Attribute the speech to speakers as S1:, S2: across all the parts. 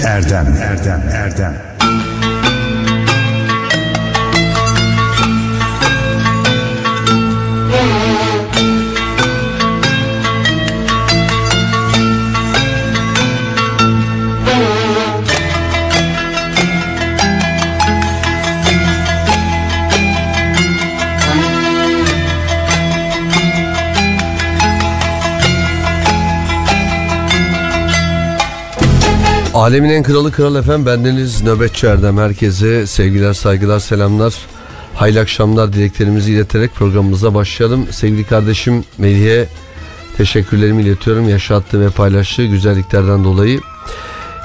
S1: Erdem Erdem Erdem
S2: Alemin en kralı kral efem bendeniz Nöbetçi Erdem. Herkese sevgiler saygılar selamlar. Hayırlı akşamlar dileklerimizi ileterek programımıza başlayalım. Sevgili kardeşim Melih'e teşekkürlerimi iletiyorum. Yaşattığı ve paylaştığı güzelliklerden dolayı.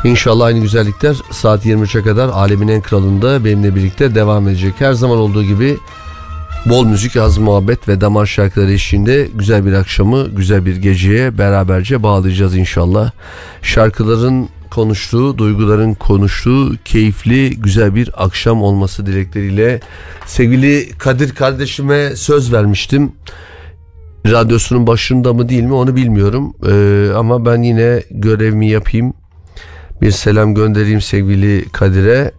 S2: İnşallah aynı güzellikler saat 23'e kadar Alemin en kralında benimle birlikte devam edecek. Her zaman olduğu gibi Bol müzik, az muhabbet ve damar şarkıları eşliğinde güzel bir akşamı, güzel bir geceye beraberce bağlayacağız inşallah. Şarkıların konuştuğu, duyguların konuştuğu keyifli, güzel bir akşam olması dilekleriyle sevgili Kadir kardeşime söz vermiştim. Radyosunun başında mı değil mi onu bilmiyorum. Ee, ama ben yine görevimi yapayım. Bir selam göndereyim sevgili Kadir'e.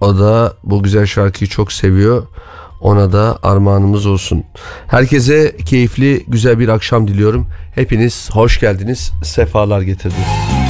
S2: O da bu güzel şarkıyı çok seviyor. Ona da armağanımız olsun. Herkese keyifli, güzel bir akşam diliyorum. Hepiniz hoş geldiniz, sefalar getirdiniz.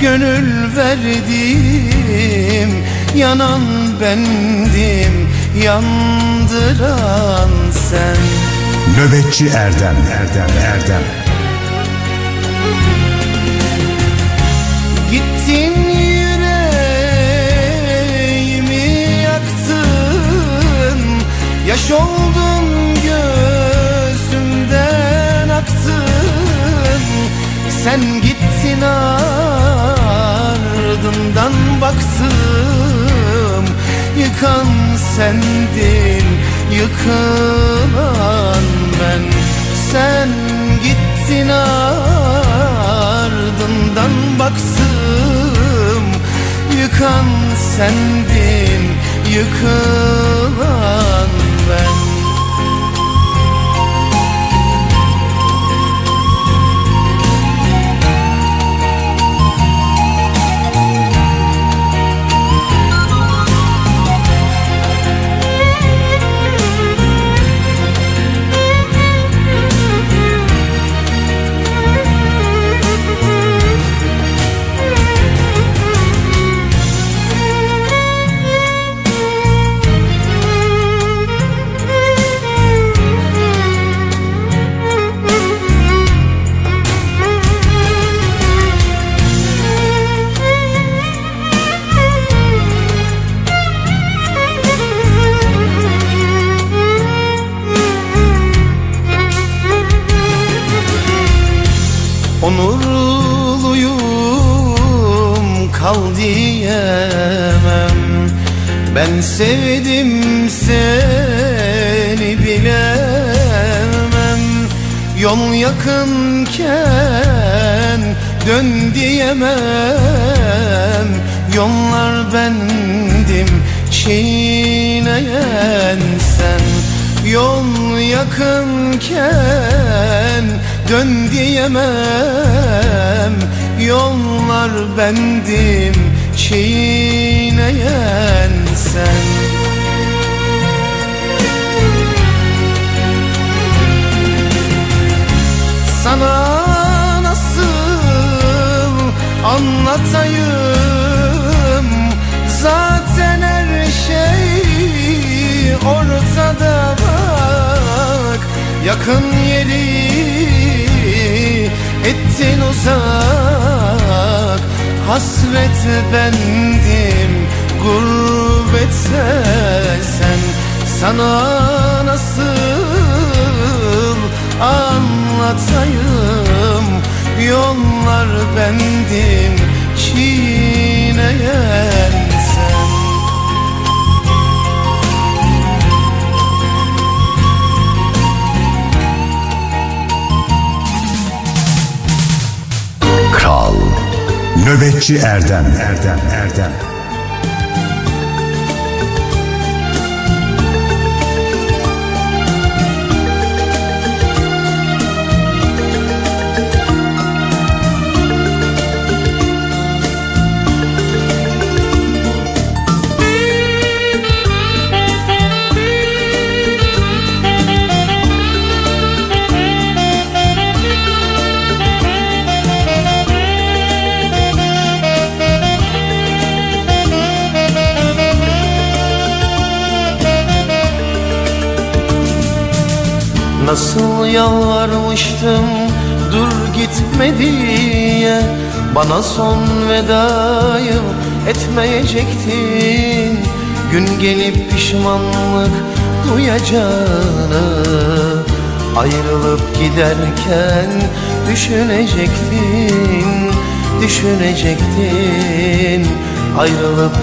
S3: gönül verdim Yanan bendim, yandıran sen.
S1: Nöbetçi Erdem, Erdem, Erdem.
S3: Gittin yüreğimi yaktın Yaş oldun gözümden aktın. Sen gittin ardından baktım Yıkan sendin, yıkılan ben. Sen gittin ardından baktım Yıkan sendin, yıkılan ben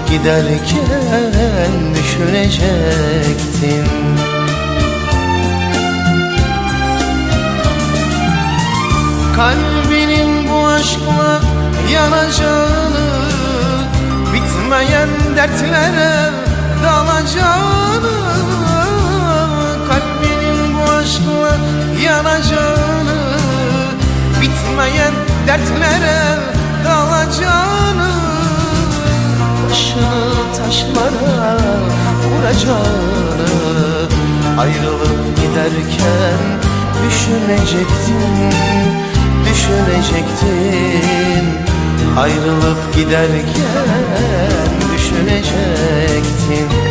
S3: giderken düşünecektin Kalbinin bu aşkla yanacağını Bitmeyen dertlere dalacağını Kalbinin bu aşkla yanacağını Bitmeyen dertlere dalacağını Başını taşlara vuracağını Ayrılıp giderken düşünecektin düşünecektin. Ayrılıp giderken düşünecektin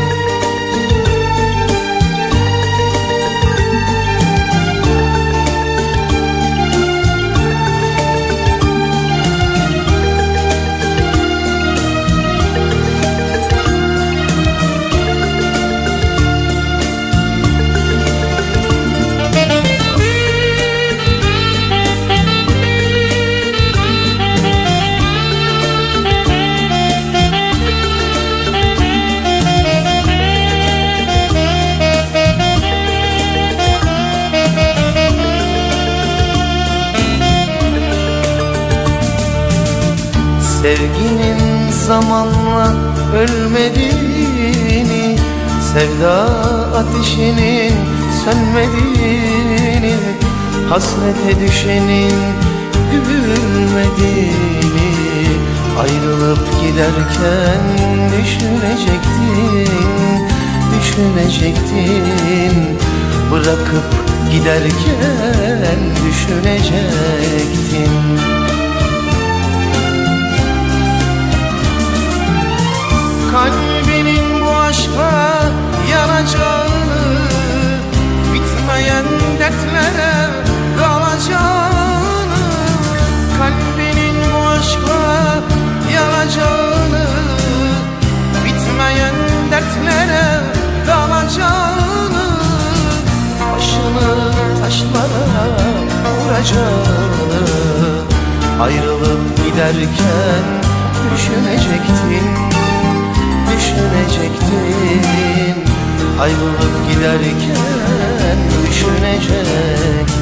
S3: Sevginin zamanla ölmediğini Sevda ateşinin sönmediğini Hasrete düşenin gülmediğini Ayrılıp giderken düşünecektin Düşünecektin. Bırakıp giderken düşünecektin Kalbinin bu aşka yanacağını Bitmeyen dertlere dalacağını Kalbinin bu aşka yanacağını Bitmeyen dertlere dalacağını Başını taşlara vuracağını Ayrılıp giderken düşünecektin düşünecektin Ayrılıp giderken düşünecektin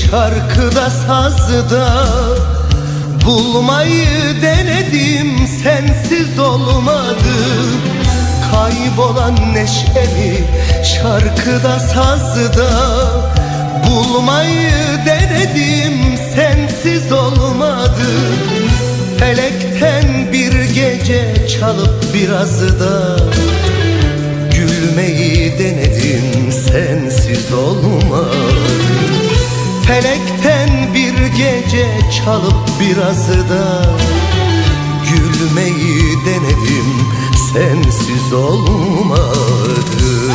S3: Şarkıda sazda Bulmayı denedim sensiz olmadı Kaybolan neşemi şarkıda sazda Bulmayı denedim sensiz olmadı Felekten bir gece çalıp biraz da Gülmeyi denedim sensiz olmadı çalıp biraz da Gülmeyi denedim. Sensiz olmadı.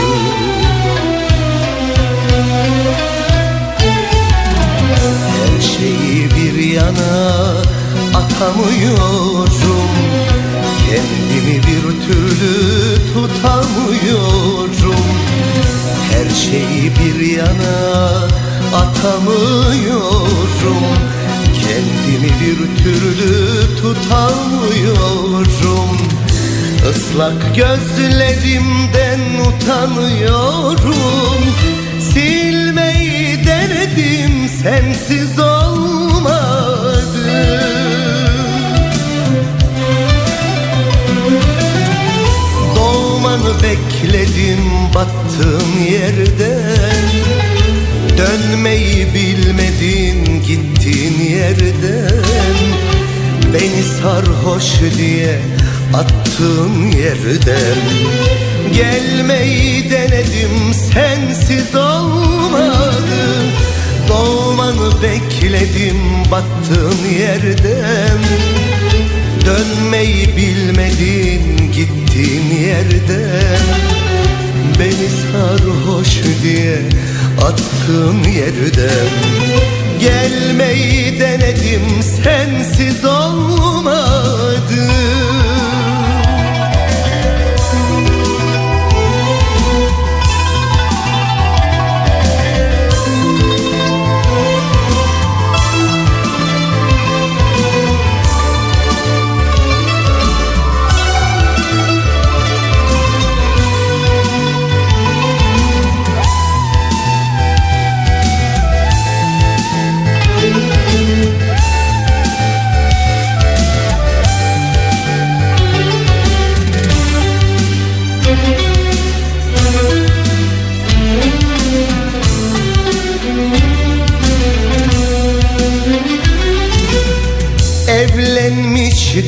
S3: Her şeyi bir yana atamıyorum. Kendimi bir türlü tutamıyorum. Her şeyi bir yana atamıyorum Kendimi bir türlü tutamıyorum. Islak gözlerimden utanıyorum. Silmeyi denedim sensiz olmadı Doğmanı bekledim battığım yerden Dönmeyi bilmedin gittiğin yerden. Beni sarhoş diye attığın yerden. Gelmeyi denedim sensiz olmadı Doğmanı bekledim battığın yerden. Dönmeyi bilmedin gittiğin yerden. Beni sarhoş diye attığın yerden Gelmeyi denedim sensiz olmadı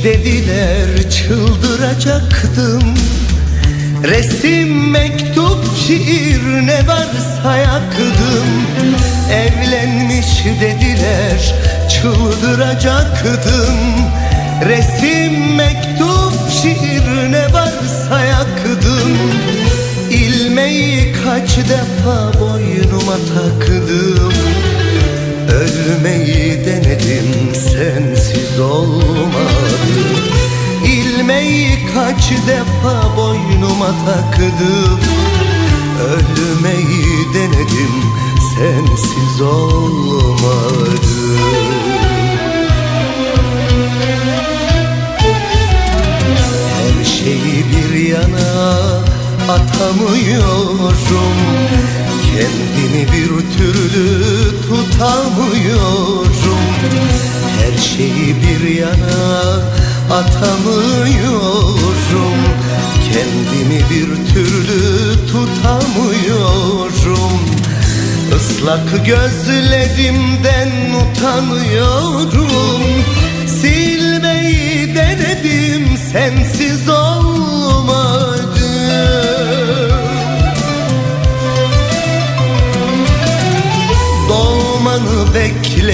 S3: dediler çıldıracaktım. Resim, mektup, şiir ne varsa yaktım Evlenmiş dediler çıldıracaktım. Resim, mektup, şiir ne varsa yaktım İlmeği kaç defa boynuma taktım Ölmeyi denedim sensiz olmadı İlmeği kaç defa boynuma taktım Ölmeyi denedim sensiz olmadı Her şeyi bir yana atamıyorum Kendimi bir türlü tutamıyorum. Her şeyi bir yana atamıyorum. Kendimi bir türlü tutamıyorum. Islak gözlerimden utanıyorum. Silmeyi denedim sensiz olmadı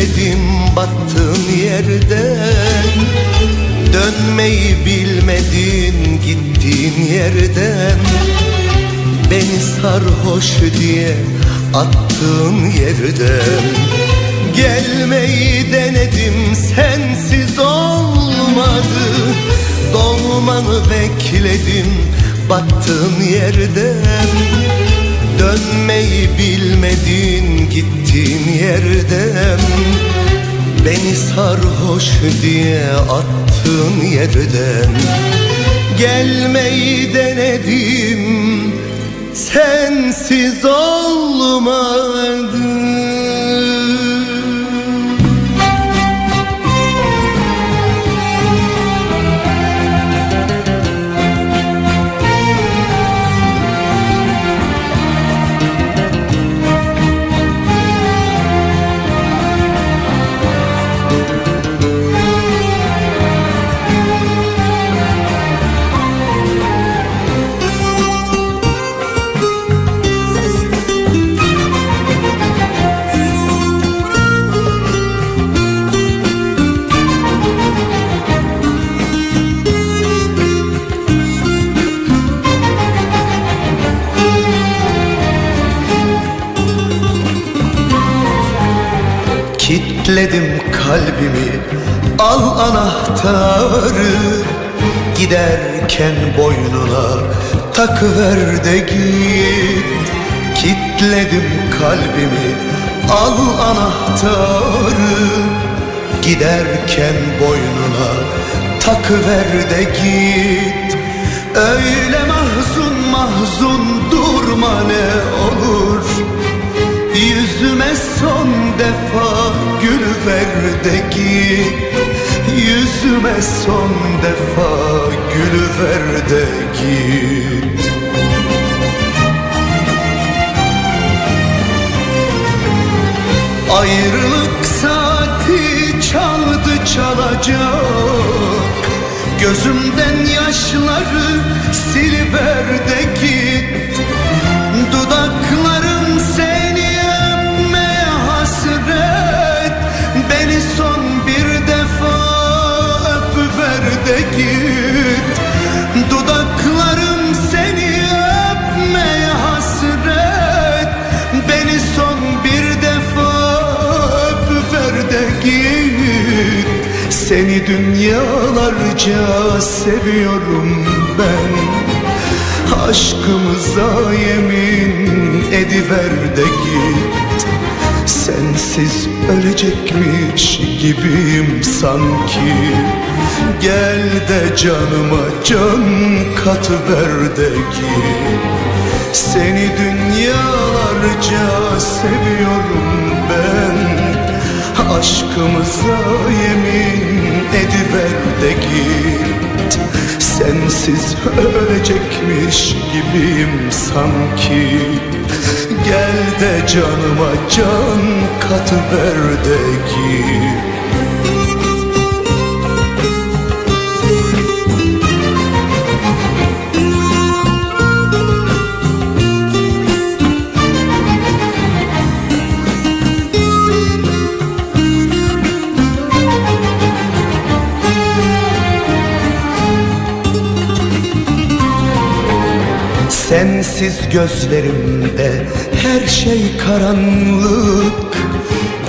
S3: bekledim battığın yerden. Dönmeyi bilmedin gittiğin yerden. Beni sarhoş diye attığın yerden. Gelmeyi denedim sensiz olmadı. Doğmanı bekledim battığın yerden Dönmeyi bilmedin gittiğin yerden. Beni sarhoş diye attığın yerden. Gelmeyi denedim sensiz olmadı
S4: Kitledim kalbimi al anahtarı. Giderken boynuna takıver de git. Kitledim kalbimi al anahtarı. Giderken boynuna takıver de git. Öyle mahzun mahzun durma ne olur Yüzüme son defa gül ver de git Yüzüme son defa gül ver de git Ayrılık saati çaldı çalacak Gözümden yaşları siliver de git Dudaklarım de git. Dudaklarım seni öpmeye hasret. Beni son bir defa öpüver de git. Seni dünyalarca seviyorum ben. Aşkımıza yemin ediver de git. Sensiz ölecekmiş gibiyim sanki Gel de canıma can katıver de git Seni dünyalarca seviyorum ben. Aşkımıza yemin ediver de git. Sensiz ölecekmiş gibiyim sanki. Gel de canıma can katıver de git Sensiz gözlerimde her şey karanlık.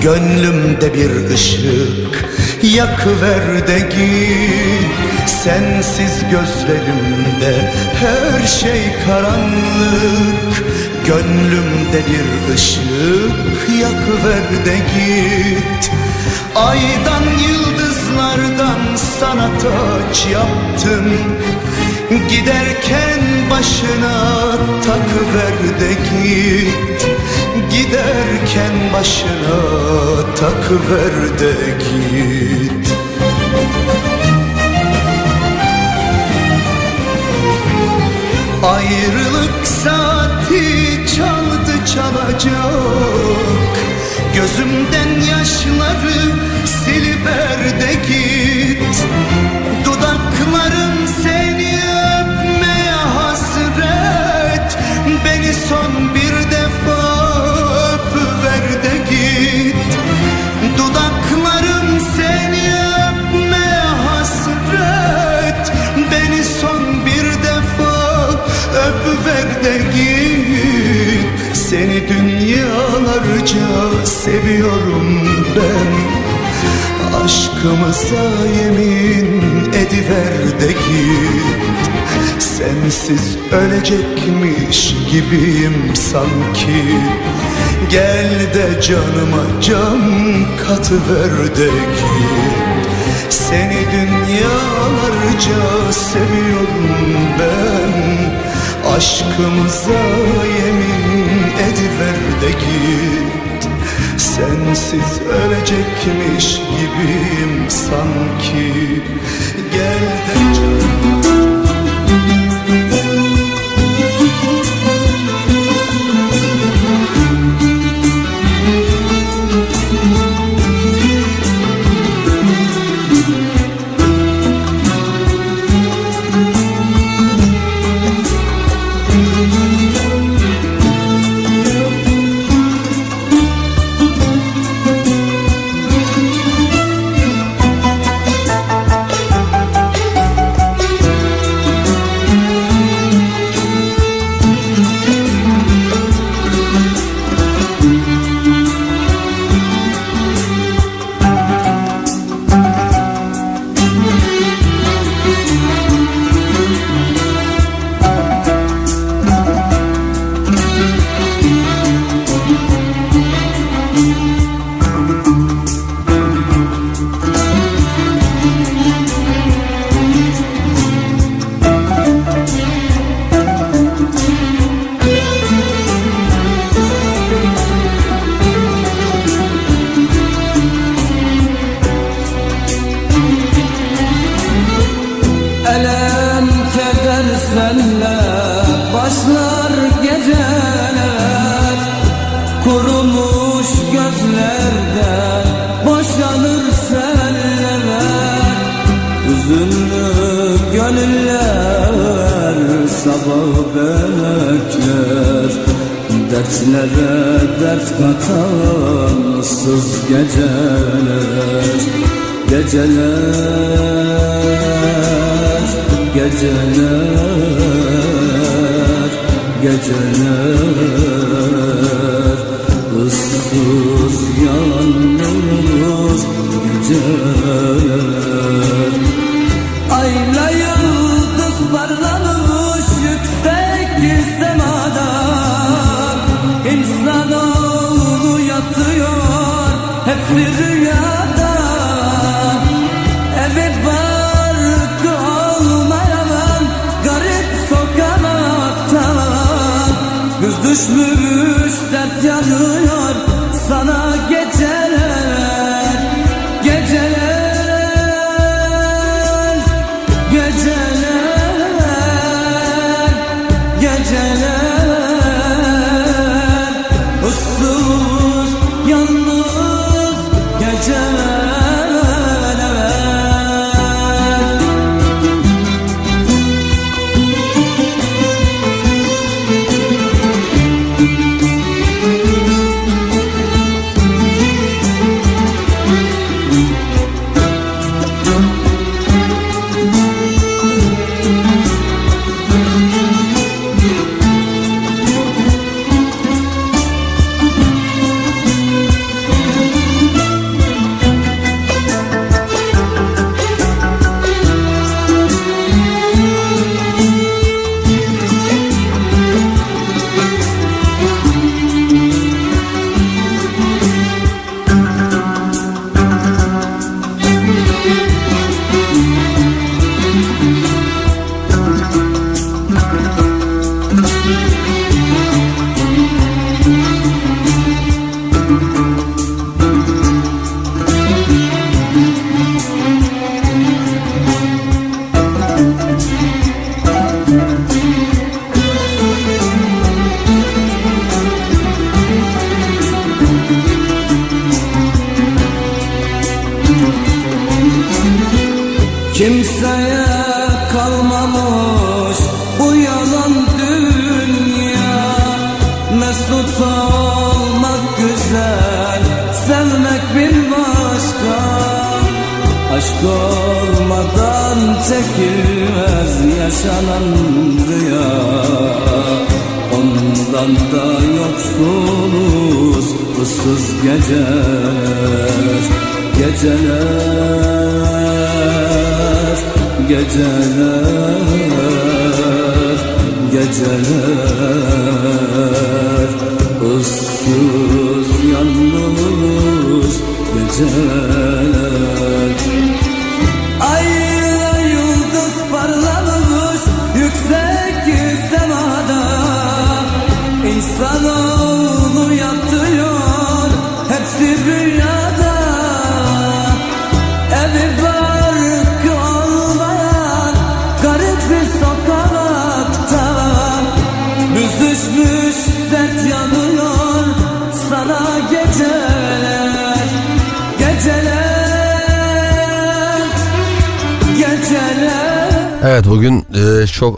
S4: Gönlümde bir ışık yakıver de git Sensiz gözlerimde her şey karanlık. Gönlümde bir ışık yakıver de git. Aydan yıldızlardan sana taç yaptım Giderken başına takıver de git. Giderken başına takıver de git. Ayrılık saati çaldı çalacak. Gözümden yaşları siliver de git. Dudaklarım öpüver de git. Seni dünyalarca seviyorum ben. Aşkımıza yemin ediver de git. Sensiz ölecekmiş gibiyim sanki. Gel de canıma can katıver de git. Seni dünyalarca seviyorum ben Aşkımıza yemin ediver de git. Sensiz ölecekmiş gibiyim sanki. Gel de
S5: Dertlere dert katan ıssız geceler Geceler, geceler, geceler. Issız yalnız geceler. Ayla yıldız hepsi rüyada Evi barkı olmayan garip sokakta Güz düşmüş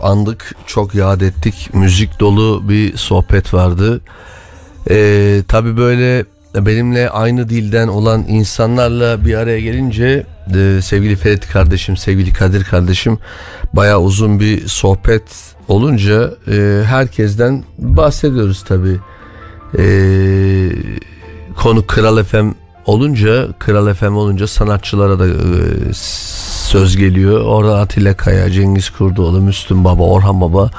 S2: andık, çok yad ettik. Müzik dolu bir sohbet vardı. E, Tabi böyle benimle aynı dilden olan insanlarla bir araya gelince e, sevgili Ferit kardeşim, sevgili Kadir kardeşim baya uzun bir sohbet olunca e, herkesten bahsediyoruz tabi. E, konu Kral FM olunca Kral FM olunca sanatçılara da e, söz geliyor. Orada Atilla Kaya, Cengiz Kurdoğlu, Müslüm Baba, Orhan Baba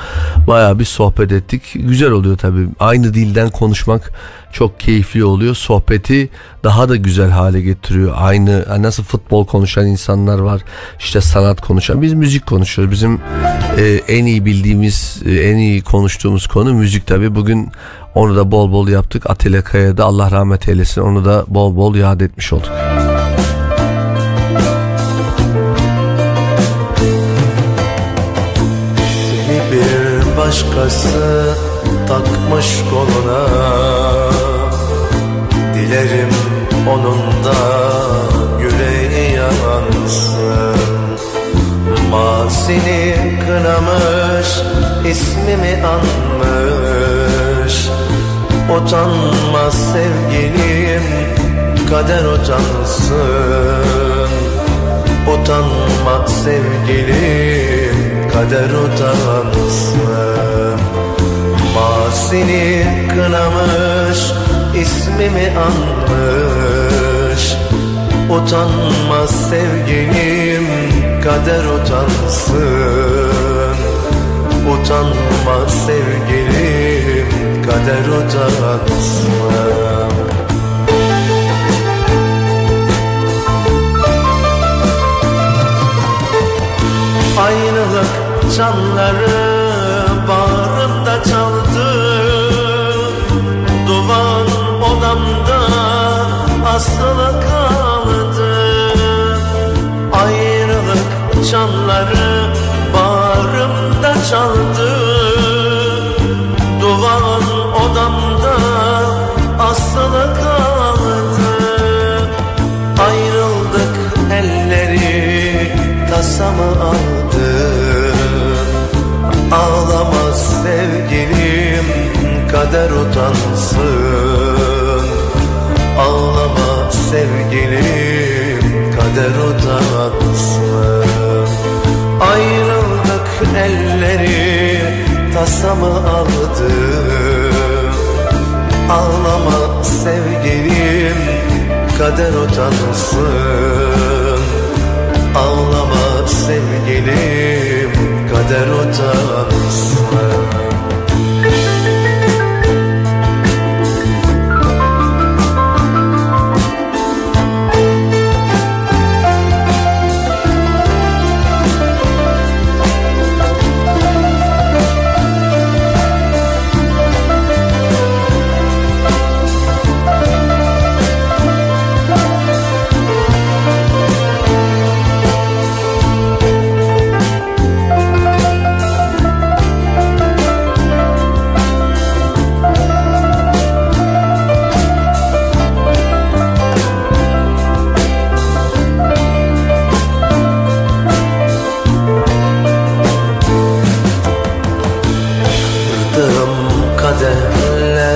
S2: baya bir sohbet ettik. Güzel oluyor tabii. Aynı dilden konuşmak çok keyifli oluyor. Sohbeti daha da güzel hale getiriyor. Aynı nasıl futbol konuşan insanlar var. işte sanat konuşan. Biz müzik konuşuyoruz. Bizim e, en iyi bildiğimiz, e, en iyi konuştuğumuz konu müzik tabii. Bugün onu da bol bol yaptık. Atilla Kaya'da Allah rahmet eylesin. Onu da bol bol yad etmiş olduk.
S3: Başkası takmış koluna. Dilerim onun da yüreği yansın Masini kınamış ismimi anmış. Utanmaz sevgilim kader utansın. Utanma sevgilim kader utansın Masini kınamış ismimi anmış. Utanmaz sevgilim kader utansın. Utanmaz sevgilim kader utansın. Ayrılık çanları bağrımda çaldı Duvan odamda asılı kaldı Ayrılık çanları bağrımda çaldı kader utansın. Ağlama sevgilim kader utansın. Ayrıldık elleri tasamı aldı Ağlama sevgilim kader utansın. Ağlama sevgilim kader utansın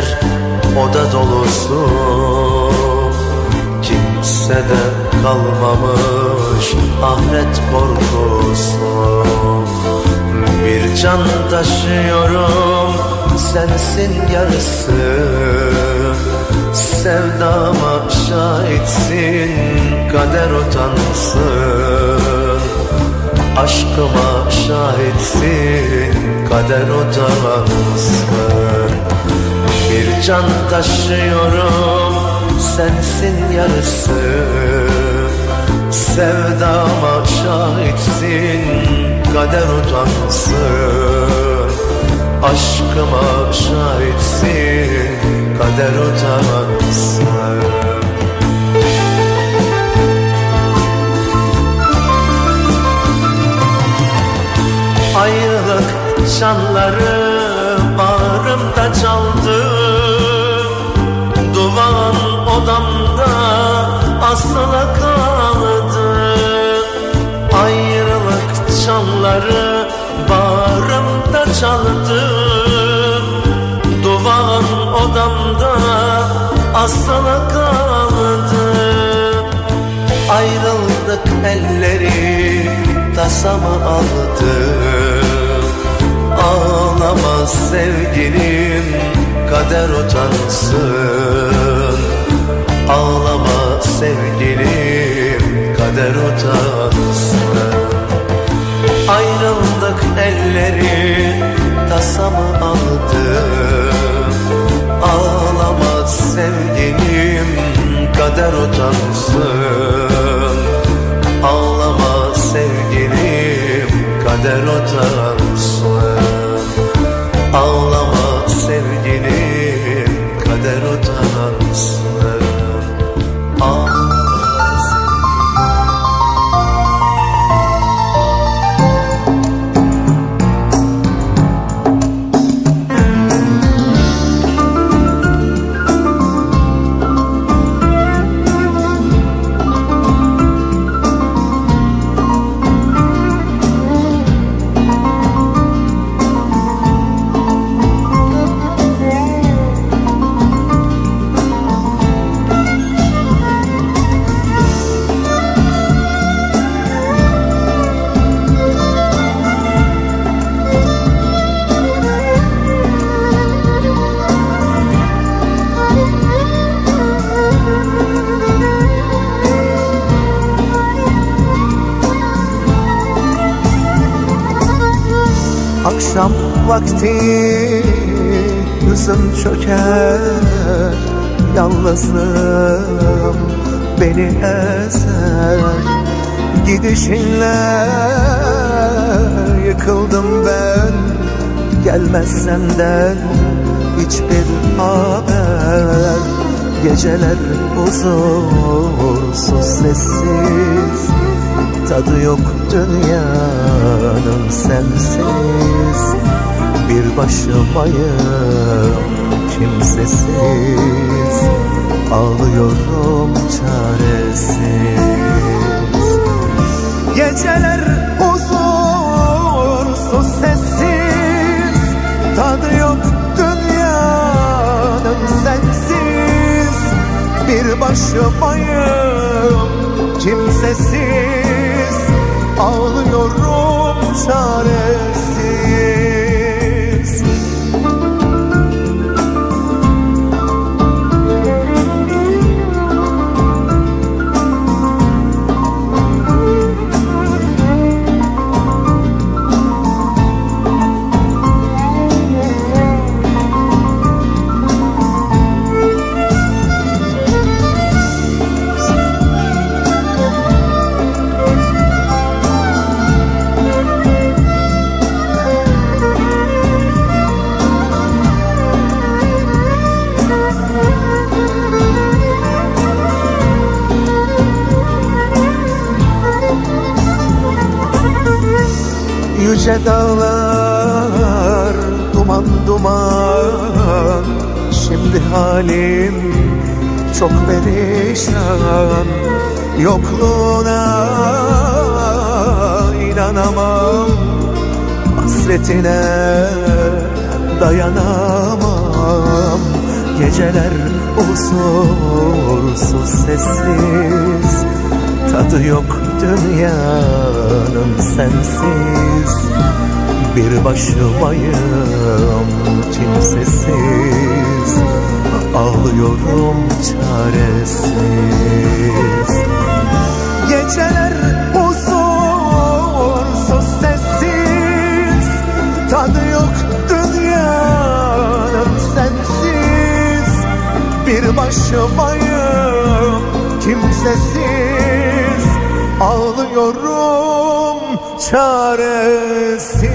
S3: kadehler oda dolusu Kimsede kalmamış ahiret korkusu. Bir can taşıyorum sensin yarısı. Sevdama şahitsin kader utansın. Aşkıma şahitsin kader utansın Bir can taşıyorum sensin yarısı. Sevdama şahitsin kader utansın. Aşkıma şahitsin kader utansın Ayrılık çanları kaldı. Ayrılık çanları bağrımda çaldı. Duvan odamda asılı kaldı. Ayrıldık elleri tasamı aldı. Ağlama sevgilim kader utansın. Ağlama sevgilim kader utansın Ayrıldık elleri tasamı aldı? Ağlama sevgilim kader utansın Ağlama sevgilim kader utansın
S6: Yalnızlığım beni ezer Gidişinle yıkıldım ben. Gelmez senden hiçbir haber. Geceler huzursuz sessiz. Tadı yok dünyanın sensiz. Bir başımayım kimsesiz Ağlıyorum çaresiz. Geceler huzursuz sessiz. Tadı yok dünyanın sensiz. Bir başımayım kimsesiz. Ağlıyorum çaresiz Yüce dağlar duman duman. Şimdi halim çok perişan Yokluğuna inanamam. Hasretine dayanamam. Geceler huzursuz sessiz Tadı yok dünyanın sensiz. Bir başımayım kimsesiz. Ağlıyorum çaresiz. Geceler huzursuz sessiz. Tadı yok dünyanın sensiz. Bir başımayım kimsesiz Ağlıyorum çaresiz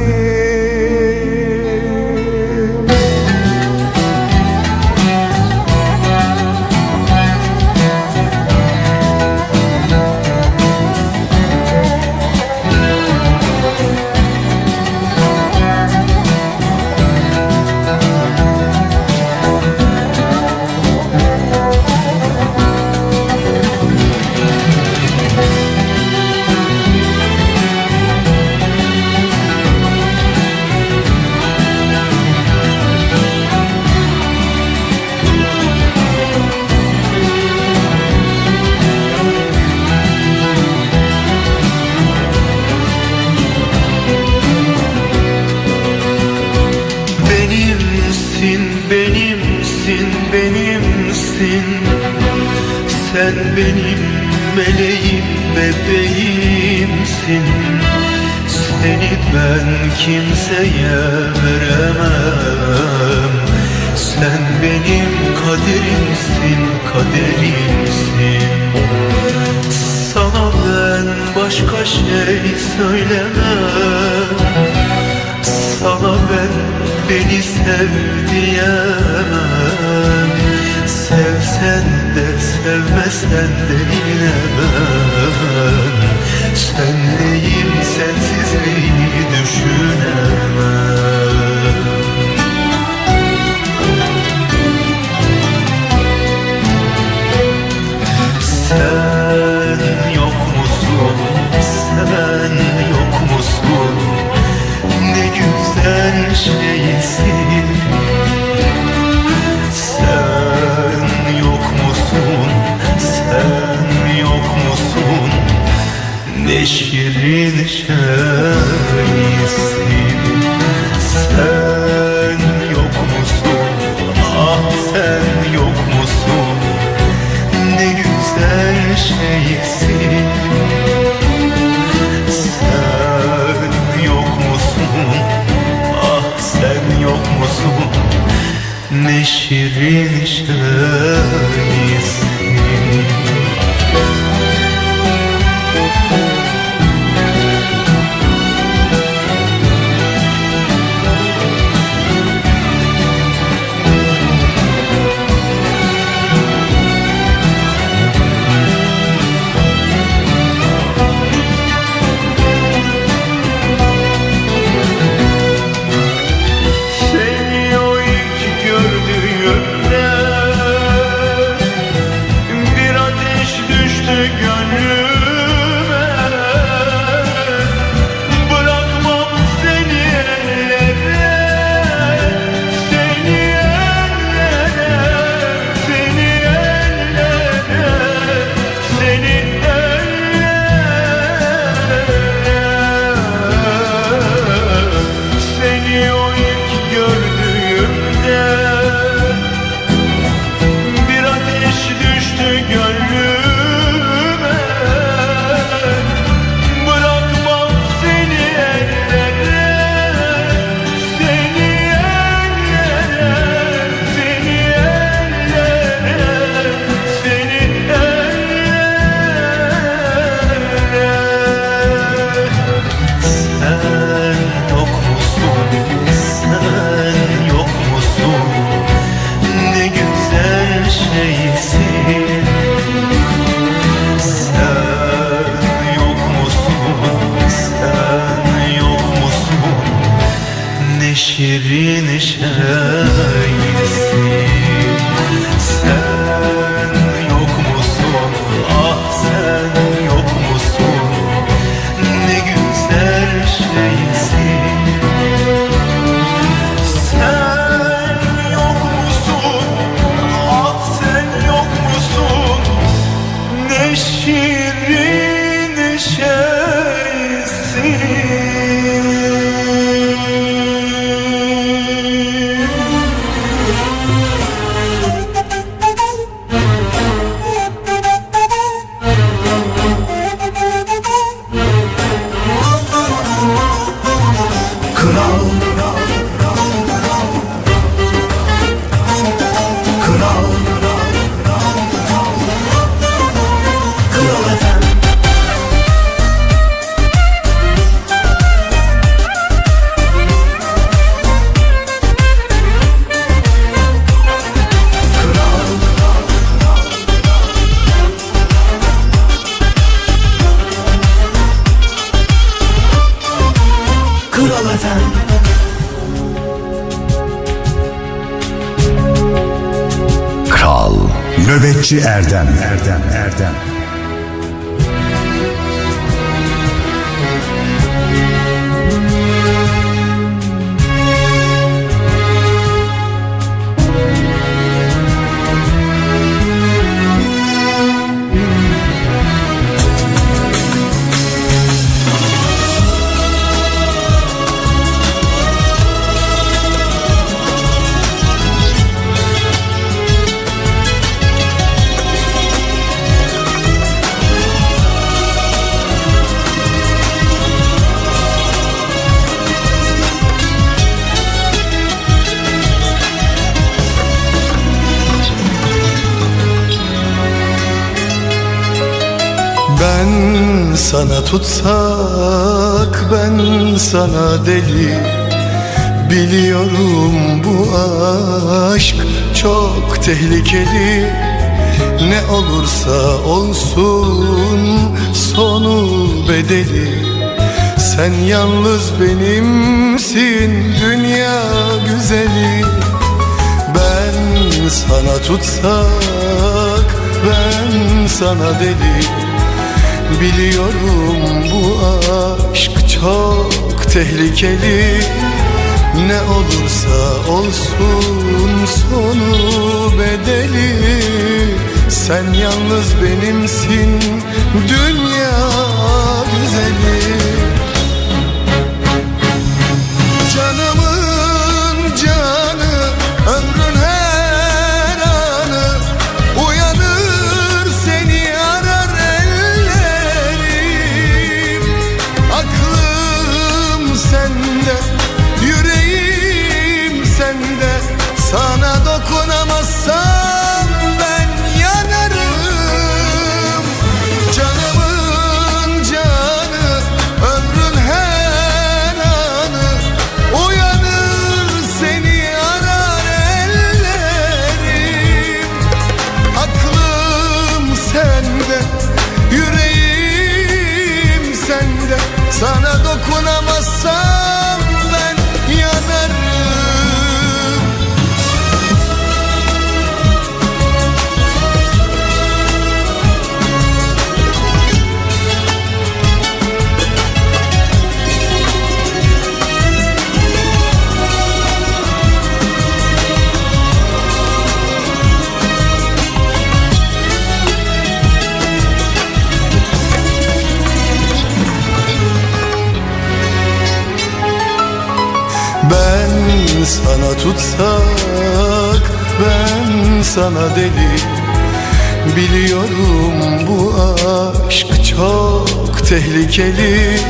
S7: benim meleğim, bebeğimsin. Seni ben kimseye veremem. Sen benim kaderimsin, kaderimsin. Sana ben başka şey söylemem. Sana ben beni sev diyemem Sevsen de sevmesen de yine ben. Senleyim sensizliği düşünemem? Sen yok musun, sen yok musun? Ne güzel şeysin
S8: tutsak ben sana deli. Biliyorum bu aşk çok tehlikeli. Ne olursa olsun sonu bedeli. Sen yalnız benimsin dünya güzeli. Ben sana tutsak ben sana deli. Biliyorum bu aşk çok tehlikeli. Ne olursa olsun sonu bedeli. Sen yalnız benimsin dünya güzeli. sana Ana tutsak ben sana deli. Biliyorum bu aşk çok tehlikeli.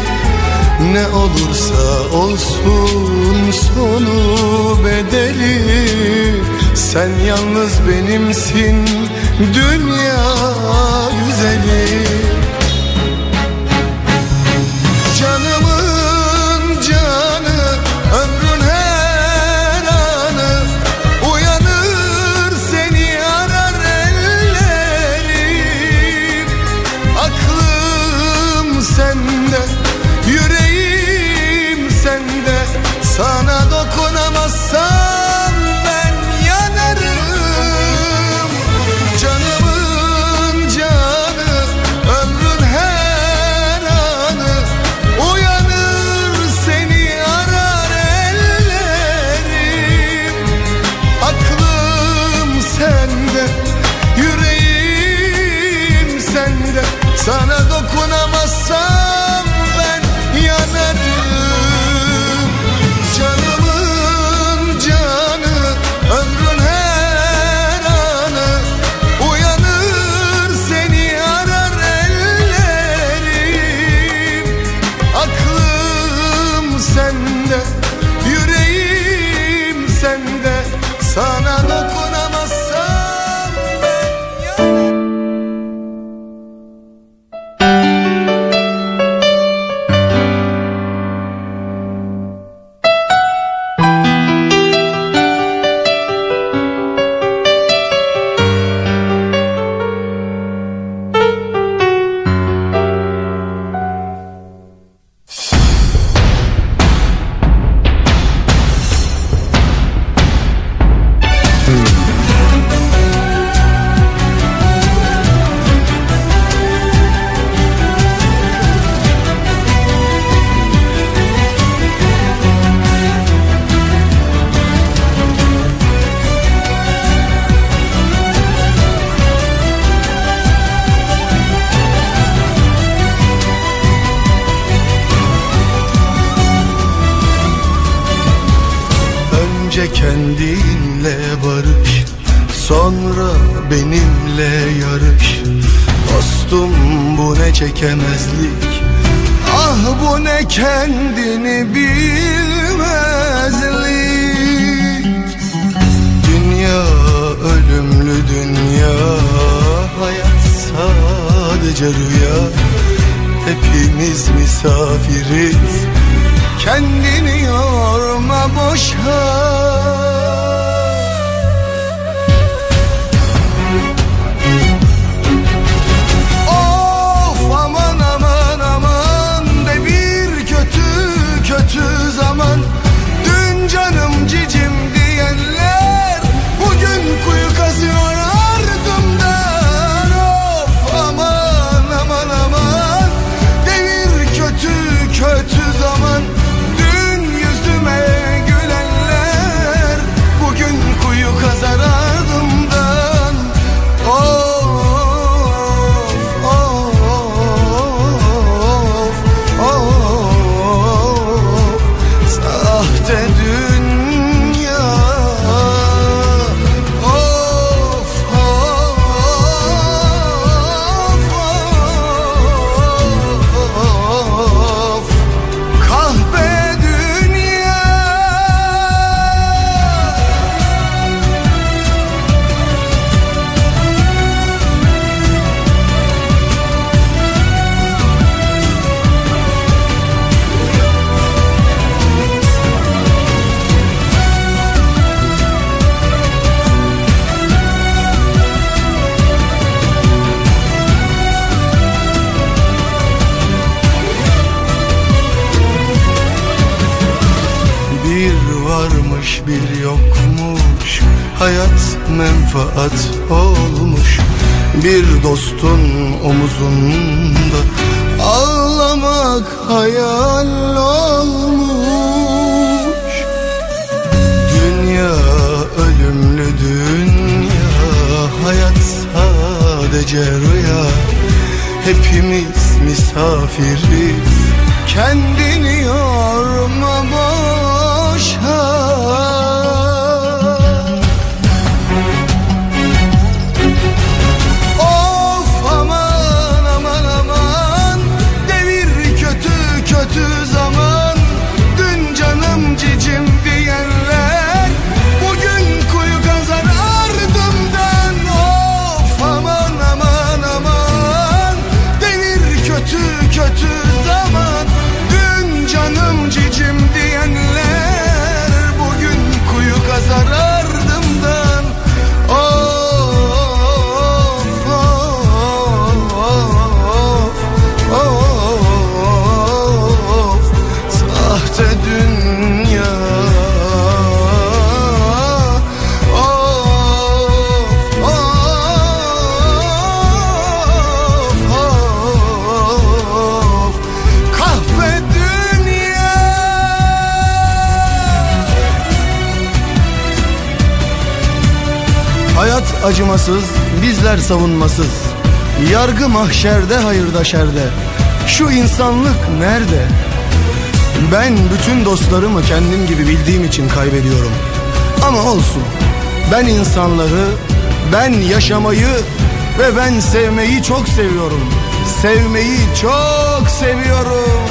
S8: Ne olursa olsun sonu bedeli. Sen yalnız benimsin dünya güzeli. Sadece rüya. Hepimiz misafiriz. Kendini yorma boşa acımasız, bizler savunmasız. Yargı mahşerde, hayırda şerde. Şu insanlık nerede? Ben bütün dostlarımı kendim gibi bildiğim için kaybediyorum. Ama olsun. Ben insanları, ben yaşamayı ve ben sevmeyi çok seviyorum. Sevmeyi çok seviyorum.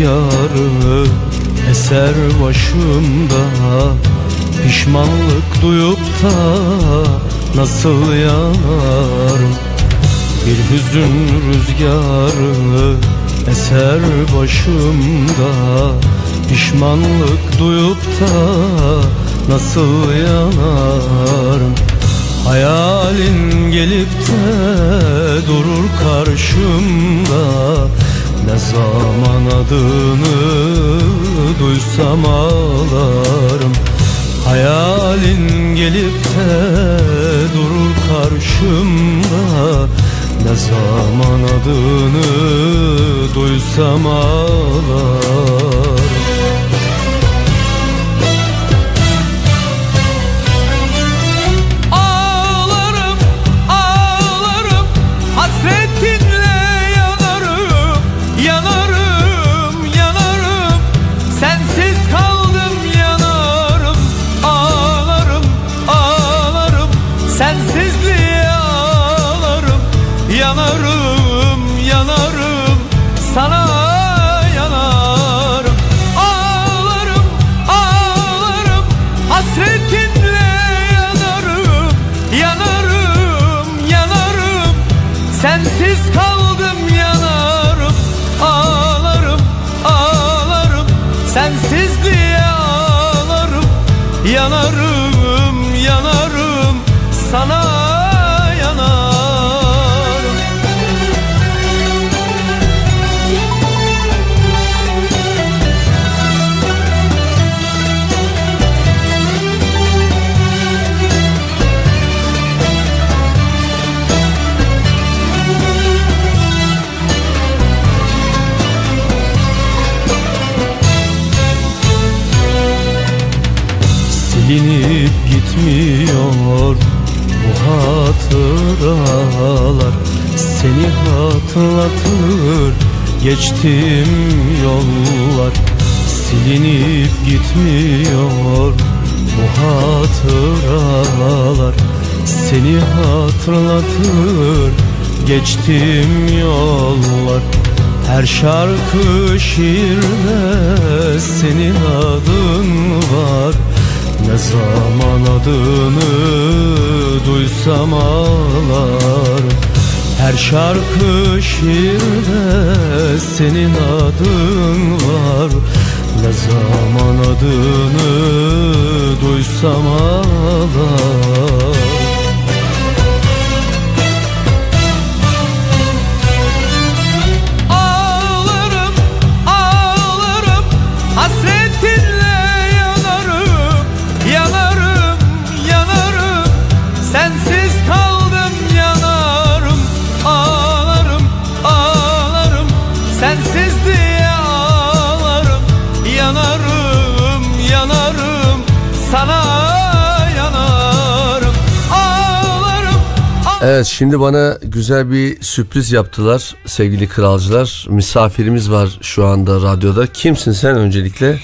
S9: Rüzgarı eser başımda Pişmanlık duyup da nasıl yanarım Bir hüzün rüzgarı eser başımda Pişmanlık duyup da nasıl yanarım Hayalin gelip de durur karşımda Ne zaman adını duysam ağlarım. Hayalin gelip de durur karşımda. Ne zaman adını duysam ağlarım hatırlatır. Geçtim yollar Silinip gitmiyor. Bu hatıralar Seni hatırlatır. Geçtim yollar Her şarkı şiirde senin adın var. Ne zaman adını duysam ağlarım her şarkı şiirde senin adın var. Ne zaman adını duysam ağlar
S2: Evet şimdi bana güzel bir sürpriz yaptılar sevgili kralcılar. Misafirimiz var şu anda radyoda. Kimsin sen öncelikle?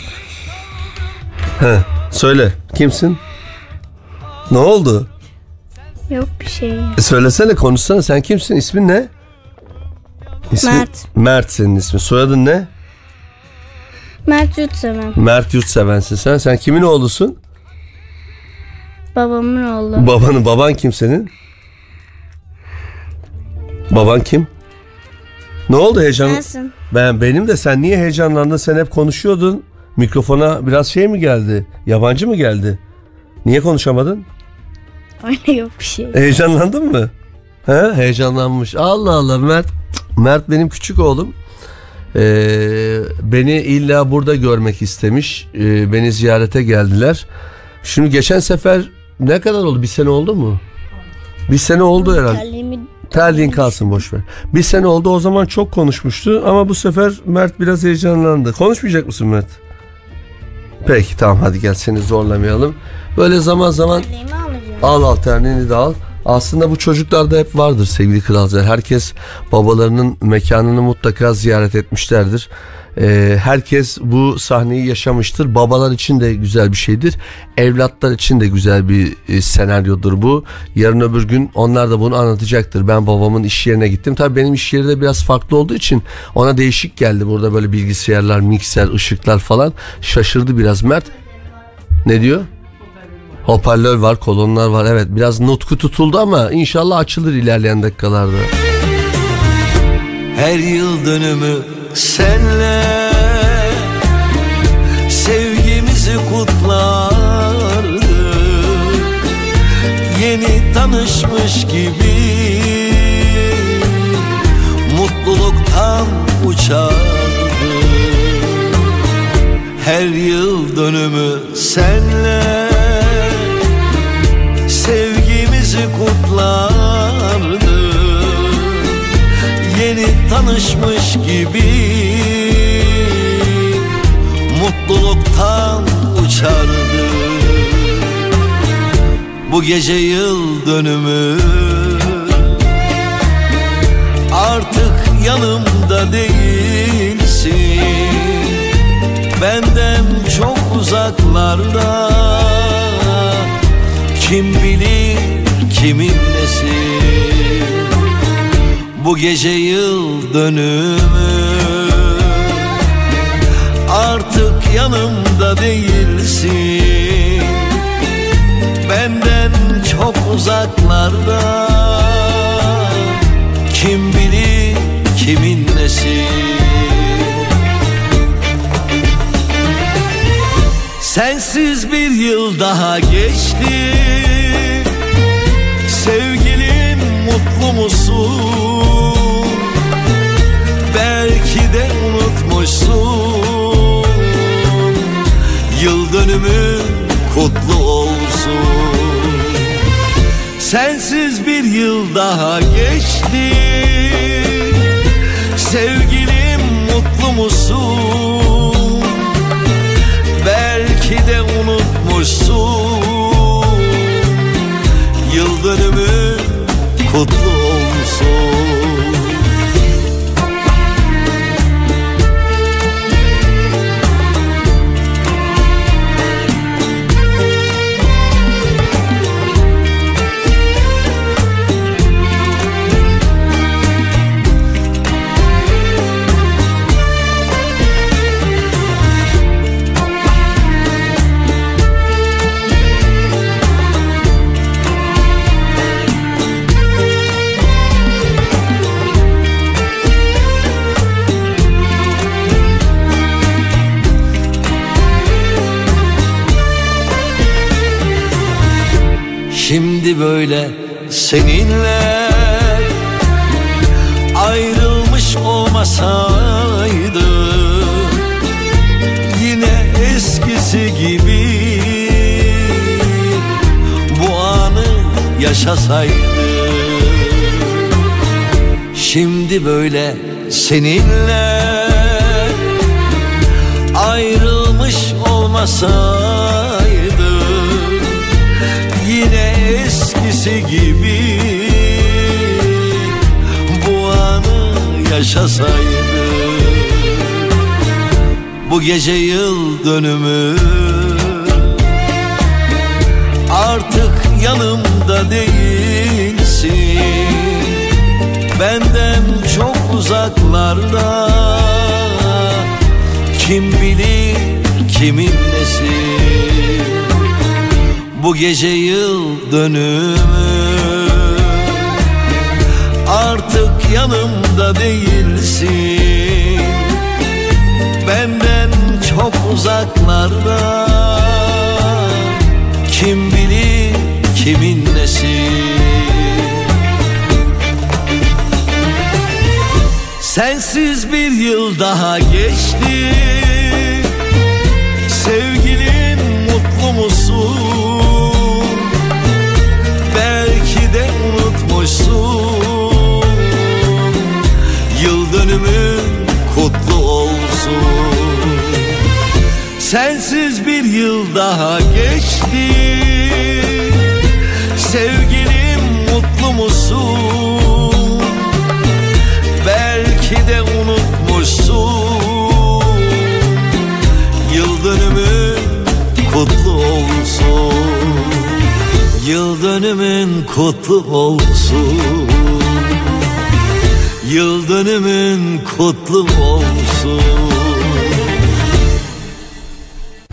S2: He, söyle kimsin? Ne oldu?
S10: Yok bir şey.
S2: E söylesene konuşsana sen kimsin? İsmin ne? İsmin-
S10: Mert.
S2: Mert senin ismin. Soyadın ne?
S10: Mert Yurtseven.
S2: Mert Yurtsevensin sen. Sen kimin oğlusun?
S10: Babamın oğlu.
S2: Babanın baban kim senin? Baban kim? Ne oldu heyecan?
S10: Sensin.
S2: Ben benim de sen niye heyecanlandın? Sen hep konuşuyordun. Mikrofona biraz şey mi geldi? Yabancı mı geldi? Niye konuşamadın?
S10: Öyle yok bir şey.
S2: Heyecanlandın mı? He, heyecanlanmış. Allah Allah Mert. Mert benim küçük oğlum. Ee, beni illa burada görmek istemiş. Ee, beni ziyarete geldiler. Şimdi geçen sefer ne kadar oldu? Bir sene oldu mu? Bir sene oldu herhalde. Terliğin kalsın boş ver. Bir sene oldu o zaman çok konuşmuştu ama bu sefer Mert biraz heyecanlandı. Konuşmayacak mısın Mert? Peki tamam hadi gel seni zorlamayalım. Böyle zaman zaman al al terliğini de al. Aslında bu çocuklarda hep vardır sevgili kralcılar. Herkes babalarının mekanını mutlaka ziyaret etmişlerdir. Ee, herkes bu sahneyi yaşamıştır. Babalar için de güzel bir şeydir. Evlatlar için de güzel bir e, senaryodur bu. Yarın öbür gün onlar da bunu anlatacaktır. Ben babamın iş yerine gittim. Tabii benim iş yeri de biraz farklı olduğu için ona değişik geldi. Burada böyle bilgisayarlar, mikser, ışıklar falan. Şaşırdı biraz Mert. Ne diyor? Hoparlör var, kolonlar var. Evet biraz nutku tutuldu ama inşallah açılır ilerleyen dakikalarda.
S11: Her yıl dönümü senle Sevgimizi kutlardık Yeni tanışmış gibi Mutluluktan uçardık Her yıl dönümü senle Sevgimizi kutlardık Yeni tanışmış gibi. Mutluluktan uçardı. Bu gece yıl dönümü. Artık yanımda değilsin. Benden çok uzaklarda. Kim bilir kimin nesi Bu gece yıl dönümü? Artık yanımda değilsin. Benden çok uzaklarda. Kim bilir kimin nesi Sensiz bir yıl daha geçti mutlu musun? Belki de unutmuşsun Yıl dönümü kutlu olsun Sensiz bir yıl daha geçti Sevgilim mutlu musun? Belki de unutmuşsun dönümün kutlu olsun Şimdi böyle seninle. Ayrılmış olmasaydı Yine eskisi gibi bu anı yaşasaydı. Şimdi böyle seninle ayrılmış olmasaydı eskisi gibi. Bu anı yaşasaydı Bu gece yıl dönümü. Artık yanımda değilsin. Benden çok uzaklarda. Kim bilir kimin Bu gece yıl dönümü. Artık yanımda değilsin. Benden çok uzaklarda. Kim bilir kimin nesi? Sensiz bir yıl daha geçti. Sevgilim mutlu musun? Sensiz bir yıl daha geçti. Sevgilim mutlu musun? Belki de unutmuşsun. Yıl dönümün kutlu olsun. Yıl dönümün kutlu olsun. Yıl dönümün kutlu olsun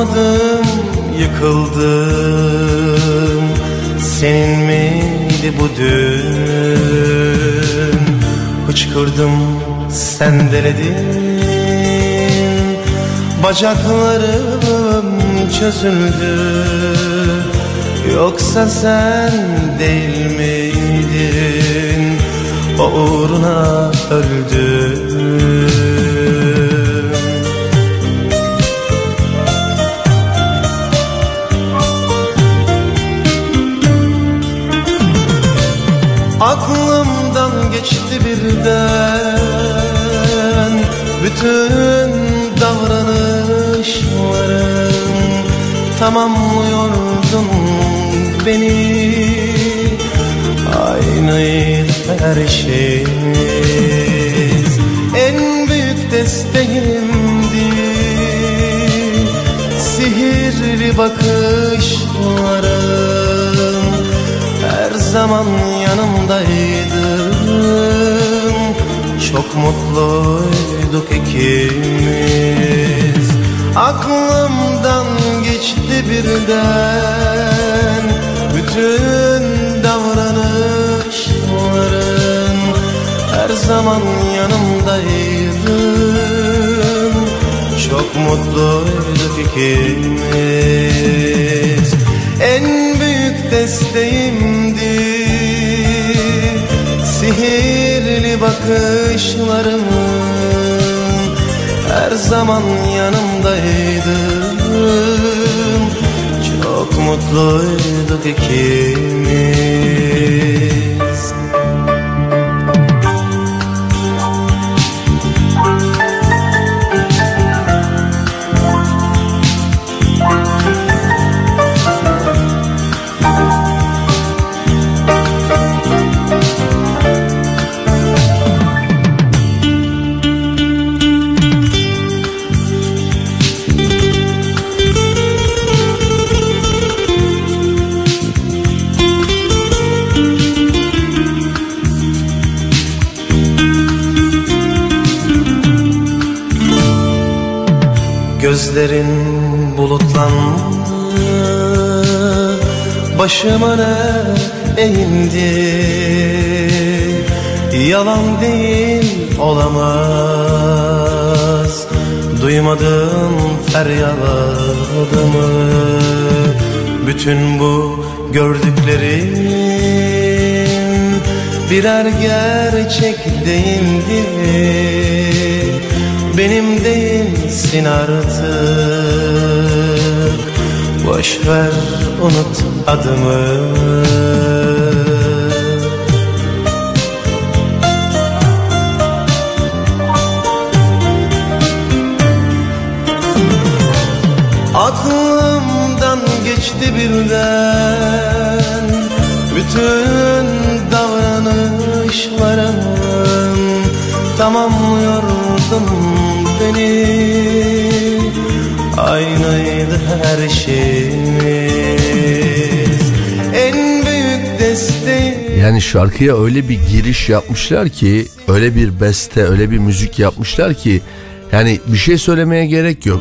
S3: İnanmadım yıkıldım. Senin miydi bu dün? Hıçkırdım sen deledin Bacaklarım çözüldü. Yoksa sen değil miydin? O uğruna öldüm birden Bütün davranışların Tamamlıyordun beni. Aynıydı her şeyimiz. En büyük desteğimdi. Sihirli bakışların Her zaman yanımdaydın Çok mutluyduk ikimiz. Aklımdan geçti birden. Bütün davranışların Her zaman yanımdaydın. Çok mutluyduk ikimiz. En büyük desteğimdi Sihirli bakışların Her zaman yanımdaydın Çok mutluyduk ikimiz Başıma ne eğindi Yalan değil olamaz. Duymadın feryadımı Bütün bu gördüklerim Birer gerçek değildi. Benim değilsin artık Boş ver unut adımı. Aklımdan geçti birden Bütün davranışlarımın Tamamlıyordum Aynıydı her şeyimiz En büyük desteğim
S2: Yani şarkıya öyle bir giriş yapmışlar ki, öyle bir beste, öyle bir müzik yapmışlar ki yani bir şey söylemeye gerek yok.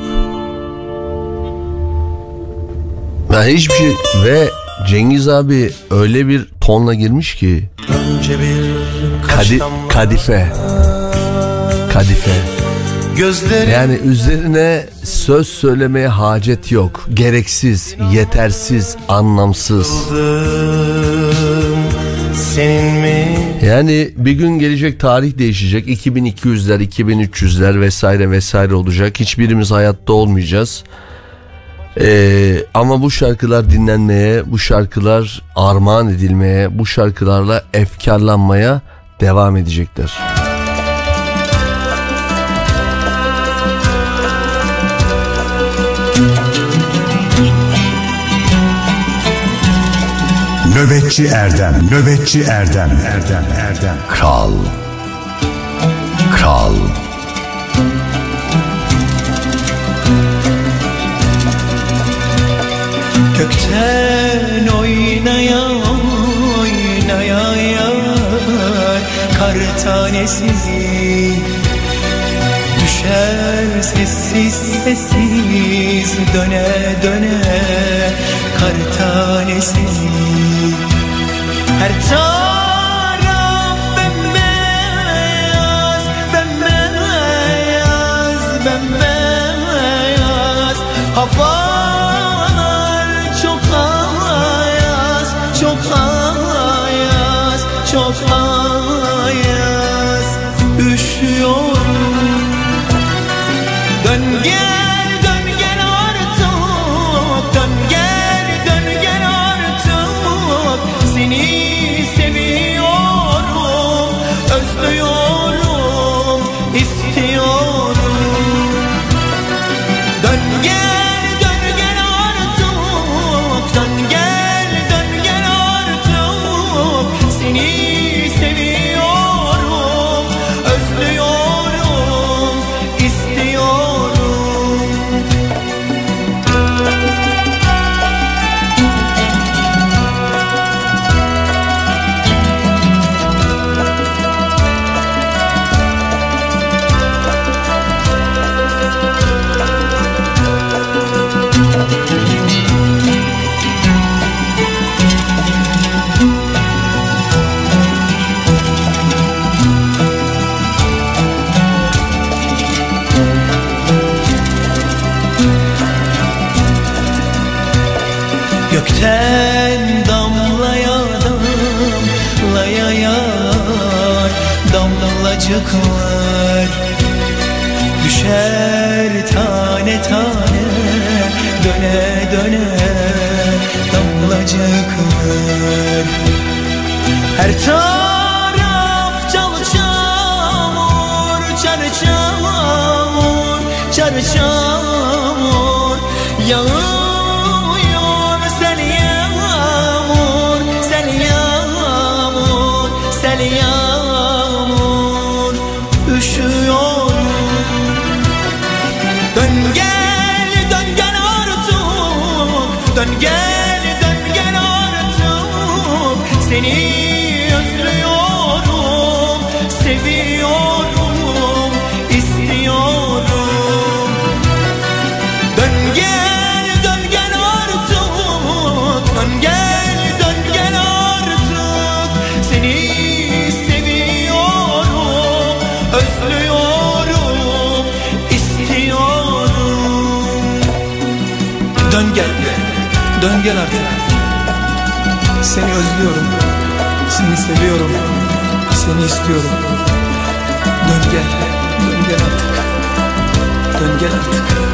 S2: Yani hiçbir şey ve Cengiz abi öyle bir tonla girmiş ki
S3: Önce bir
S2: kadi, kadife. Kadife.
S3: Gözlerim
S2: Yani üzerine söz söylemeye hacet yok. Gereksiz, yetersiz, anlamsız. Yani bir gün gelecek tarih değişecek. 2200'ler, 2300'ler vesaire vesaire olacak. Hiçbirimiz hayatta olmayacağız. Ee, ama bu şarkılar dinlenmeye, bu şarkılar armağan edilmeye, bu şarkılarla efkarlanmaya devam edecekler.
S1: Nöbetçi Erdem, Nöbetçi Erdem, Erdem, Erdem.
S2: Kral. Kral.
S9: Gökten oynaya oynaya yar Kar tanesi Düşer sessiz sessiz Döne döne Kar tanesi Her taraf bembeyaz Bembeyaz Bembeyaz. Havalar çok ayaz Çok ayaz Çok ayaz Üşüyorum. Dön gel
S3: boncuklar Düşer tane tane Döne döne damlacıklar Her taraf çal çamur Çar çamur, çar çamur. Yağmur Gel dön gel artık. Seni Dön gel artık. Seni özlüyorum. Seni seviyorum. Seni istiyorum. Dön gel. Dön gel artık. Dön gel artık.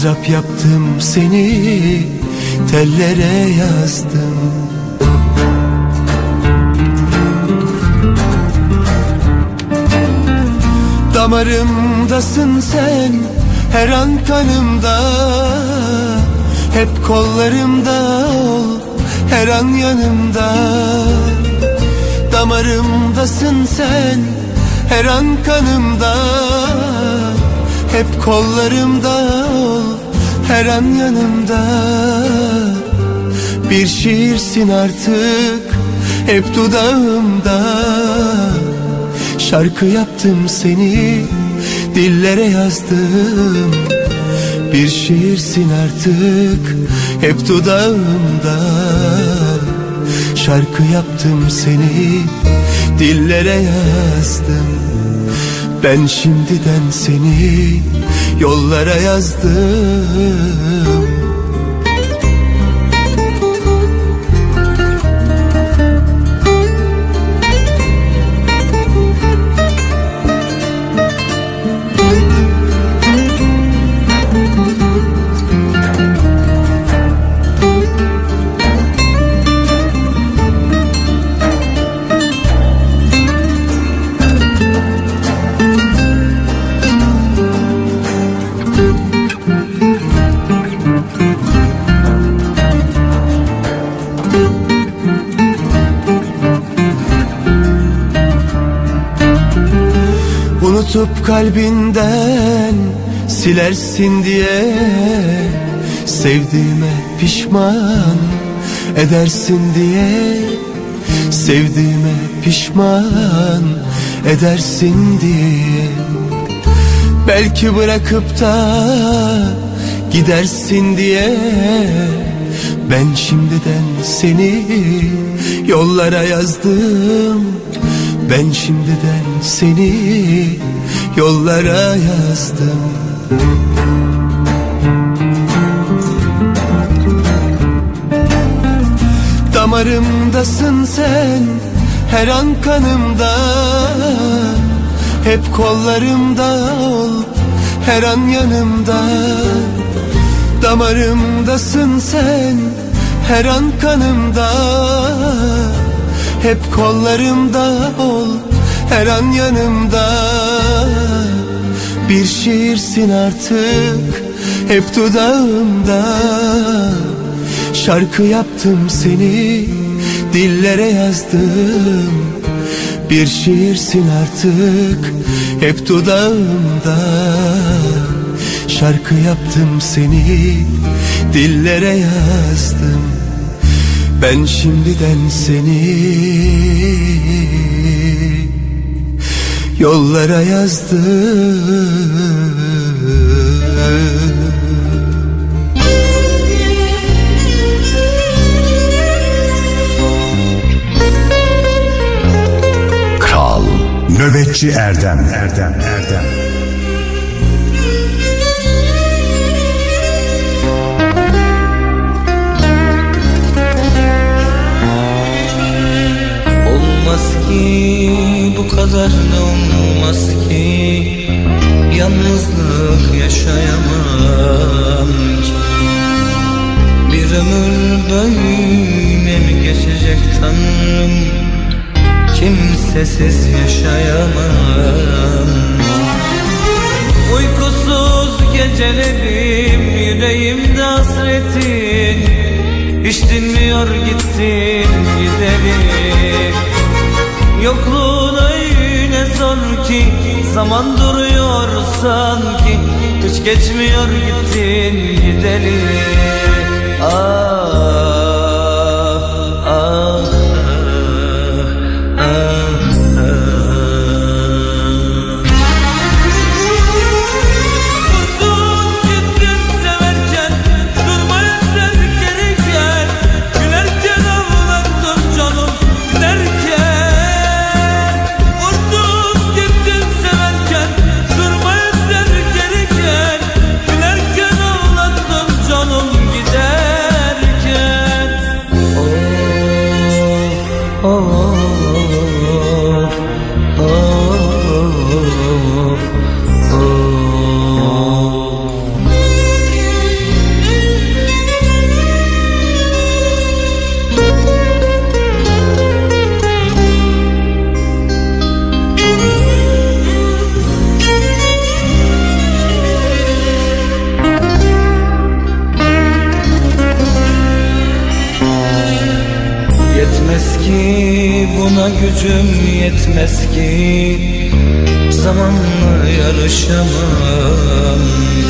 S12: Mızrap yaptım seni tellere yazdım. Damarımdasın sen her an kanımda. Hep kollarımda ol her an yanımda. Damarımdasın sen her an kanımda Hep kollarımda ol her an yanımda. Bir şiirsin artık hep dudağımda. Şarkı yaptım seni dillere yazdım. Bir şiirsin artık hep dudağımda. Şarkı yaptım seni dillere yazdım Ben şimdiden seni yollara yazdım Kalbinden silersin diye Sevdiğime pişman edersin diye Sevdiğime pişman edersin diye. Belki bırakıp da gidersin diye Ben şimdiden seni yollara yazdım. Ben şimdiden seni yollara yazdım. Damarımdasın sen her an kanımda. Hep kollarımda ol her an yanımda. Damarımdasın sen her an kanımda. Hep kollarımda ol her an yanımda. Bir şiirsin artık hep dudağımda. Şarkı yaptım seni dillere yazdım. Bir şiirsin artık hep dudağımda. Şarkı yaptım seni dillere yazdım. Ben şimdiden seni yollara yazdım
S13: Kral Nöbetçi Erdem. Erdem Erdem
S3: Olmaz ki bu kadar ne olmaz ki. Yalnızlık yaşayamam ki. Bir ömür böyle mi geçecek tanrım? Kimsesiz yaşayamam Uykusuz gecelerim yüreğimde hasretin. Hiç dinmiyor gittin gidelim Yokluğun öyle zor ki Zaman duruyor sanki. Hiç geçmiyor gittin gidelim Ah gücüm yetmez ki Zamanla yarışamam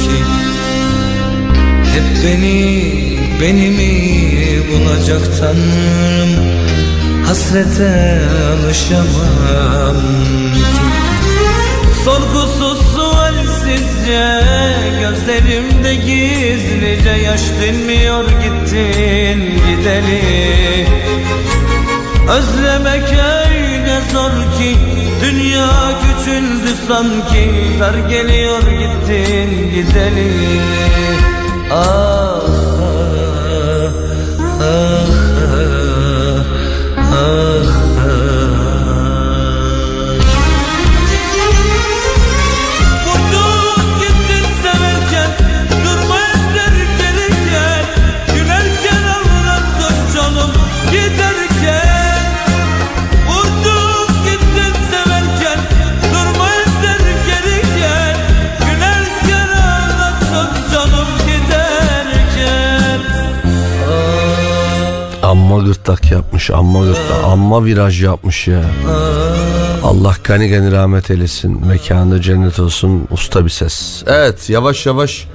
S3: ki. Hep beni, beni mi bulacak tanrım? Hasrete alışamam ki. Sorgusuz sualsizce Gözlerimde gizlice Yaş dinmiyor gittin gideli. Özlemek zor ki Dünya küçüldü sanki. Dar geliyor gittin gideli Ah ah ah
S2: Amma gırtlak yapmış amma gırtlak amma viraj yapmış ya. Allah gani gani rahmet eylesin. Mekanı cennet olsun. Usta bir ses. Evet yavaş yavaş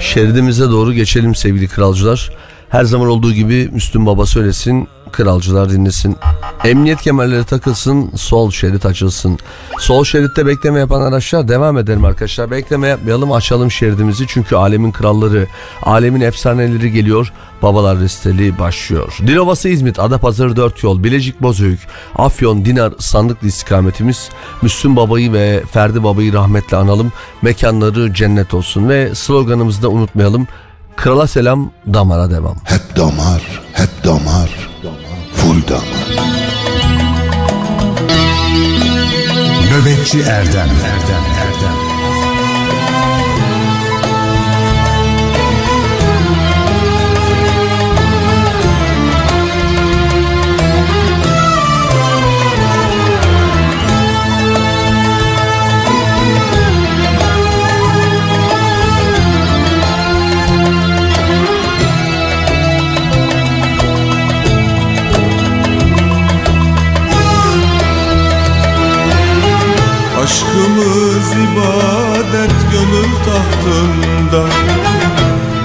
S2: şeridimize doğru geçelim sevgili kralcılar. Her zaman olduğu gibi Müslüm Baba söylesin. Kralcılar dinlesin. Emniyet kemerleri takılsın. Sol şerit açılsın. Sol şeritte bekleme yapan araçlar devam edelim arkadaşlar. Bekleme yapmayalım açalım şeridimizi. Çünkü alemin kralları, alemin efsaneleri geliyor. Babalar listeli başlıyor. Dilovası İzmit, Adapazarı 4 yol, Bilecik Bozüyük, Afyon, Dinar, Sandıklı istikametimiz. Müslüm Baba'yı ve Ferdi Baba'yı rahmetle analım. Mekanları cennet olsun ve sloganımızı da unutmayalım. Krala selam, damara devam.
S1: Hep damar, hep damar, full damar. Nöbetçi Erdem, Erdem,
S4: Aşkımız ibadet gönül tahtında.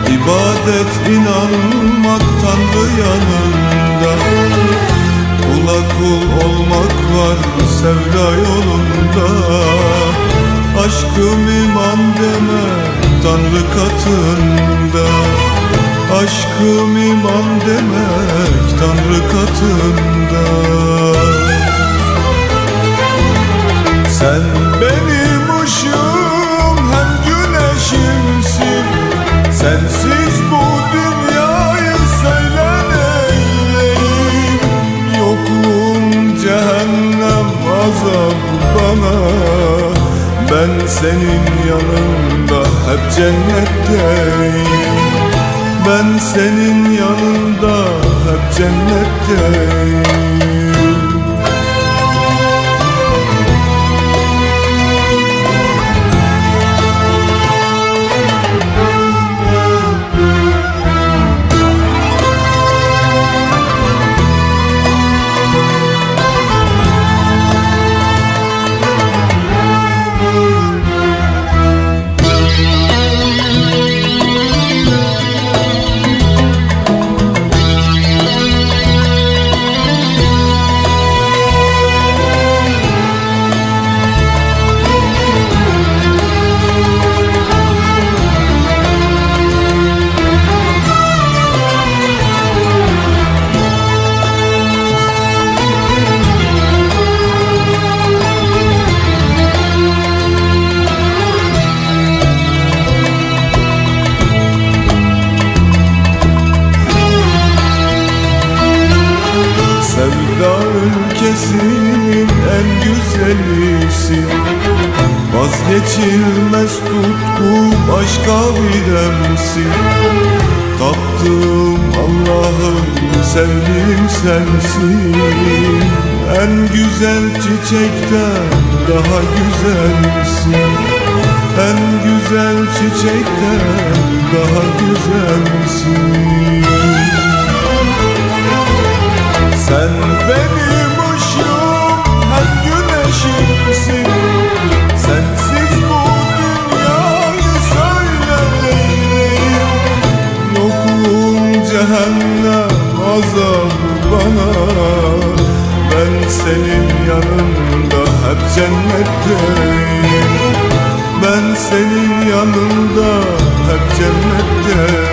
S4: İbadet inanmak Tanrı yanında. Kula kul olmak var sevda yolunda. Aşkım iman deme Tanrı katında. Aşkım iman demek Tanrı katında sen benim ışığım hem güneşimsin. Sensiz bu dünyayı söyle neyleyim Yokluğun cehennem azap bana. Ben senin yanında hep cennetteyim. Ben senin yanında hep cennetteyim Sevdiğim sensin. En güzel çiçekten daha güzelsin. En güzel çiçekten daha güzelsin. Sen benim azal bana Ben senin yanında hep cennetteyim. Ben senin yanında hep cennetteyim.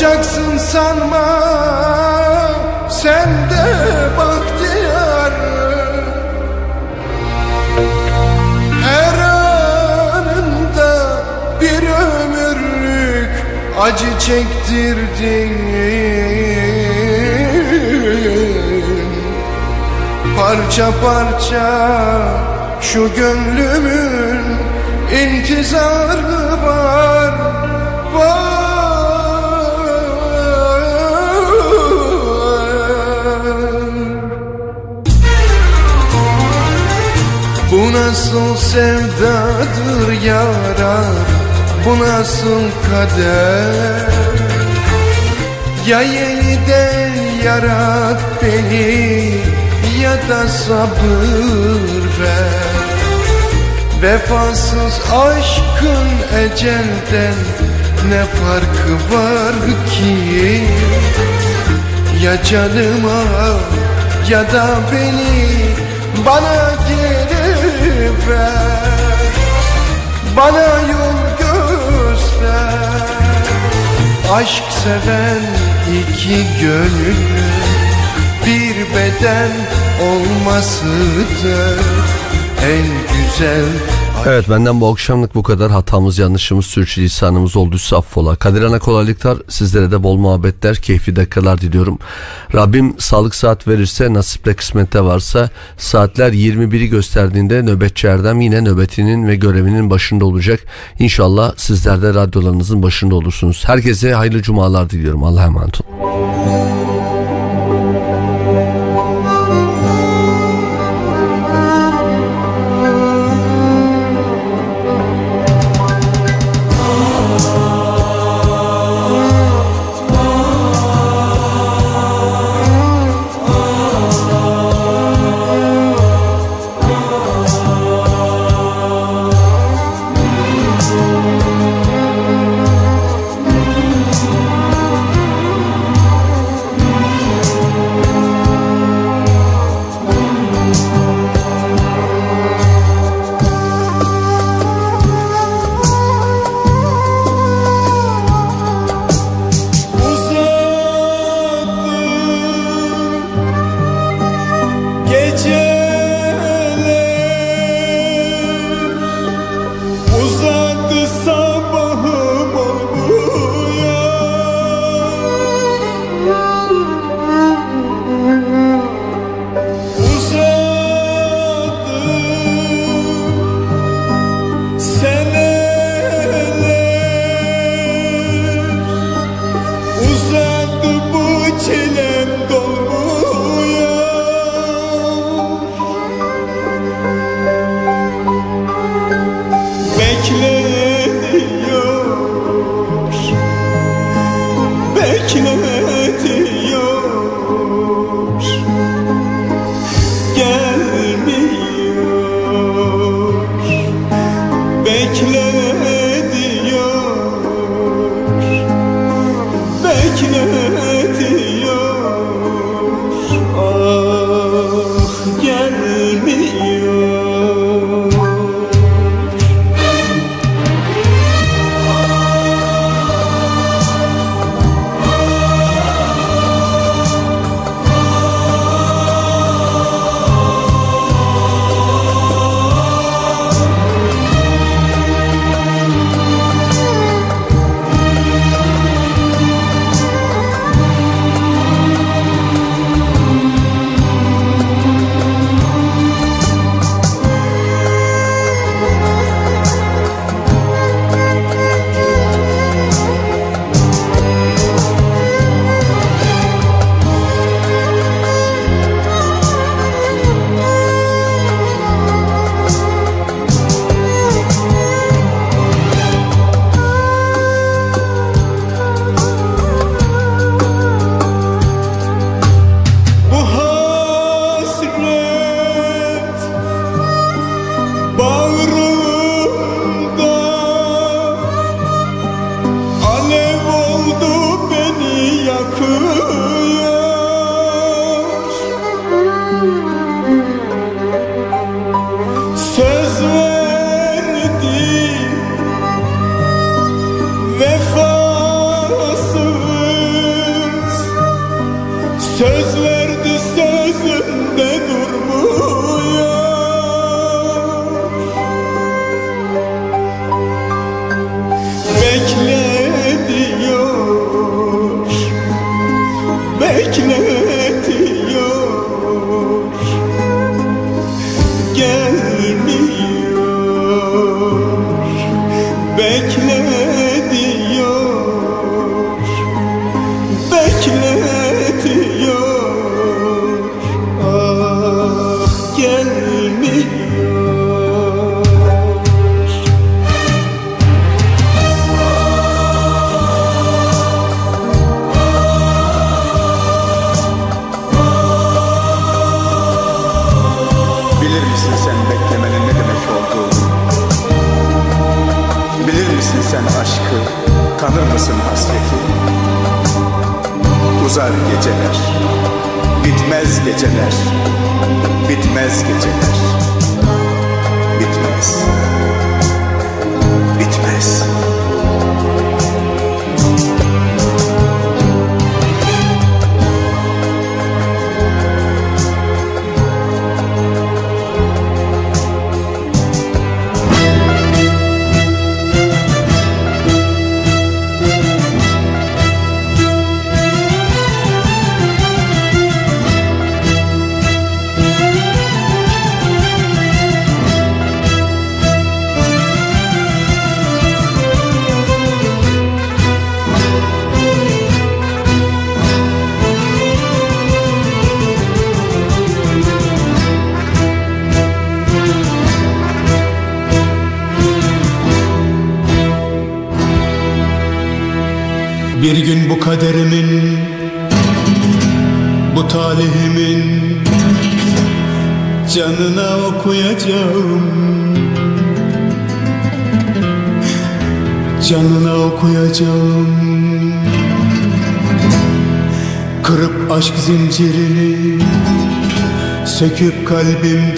S3: olacaksın sanma Sen de bahtiyar Her anında bir ömürlük acı çektirdin. Parça parça şu gönlümün intizarı var. Var. Nasıl sevdadır yarar? Bu nasıl kader? Ya yeniden yarat beni Ya da sabır ver. Vefasız aşkın ecelden ne farkı var ki? Ya canıma ya da beni bana geri ver Bana yol göster. Aşk seven iki gönül Bir beden olmasıdır. En güzel
S4: Evet benden bu akşamlık bu kadar. Hatamız, yanlışımız, sürçülisanımız olduysa affola. Kadir Ana kolaylıklar, sizlere de bol muhabbetler, keyifli dakikalar diliyorum. Rabbim sağlık saat verirse, nasiple kısmette varsa saatler 21'i gösterdiğinde nöbetçi Erdem yine nöbetinin ve görevinin başında olacak. İnşallah sizler de radyolarınızın başında olursunuz. Herkese hayırlı cumalar diliyorum. Allah'a emanet olun.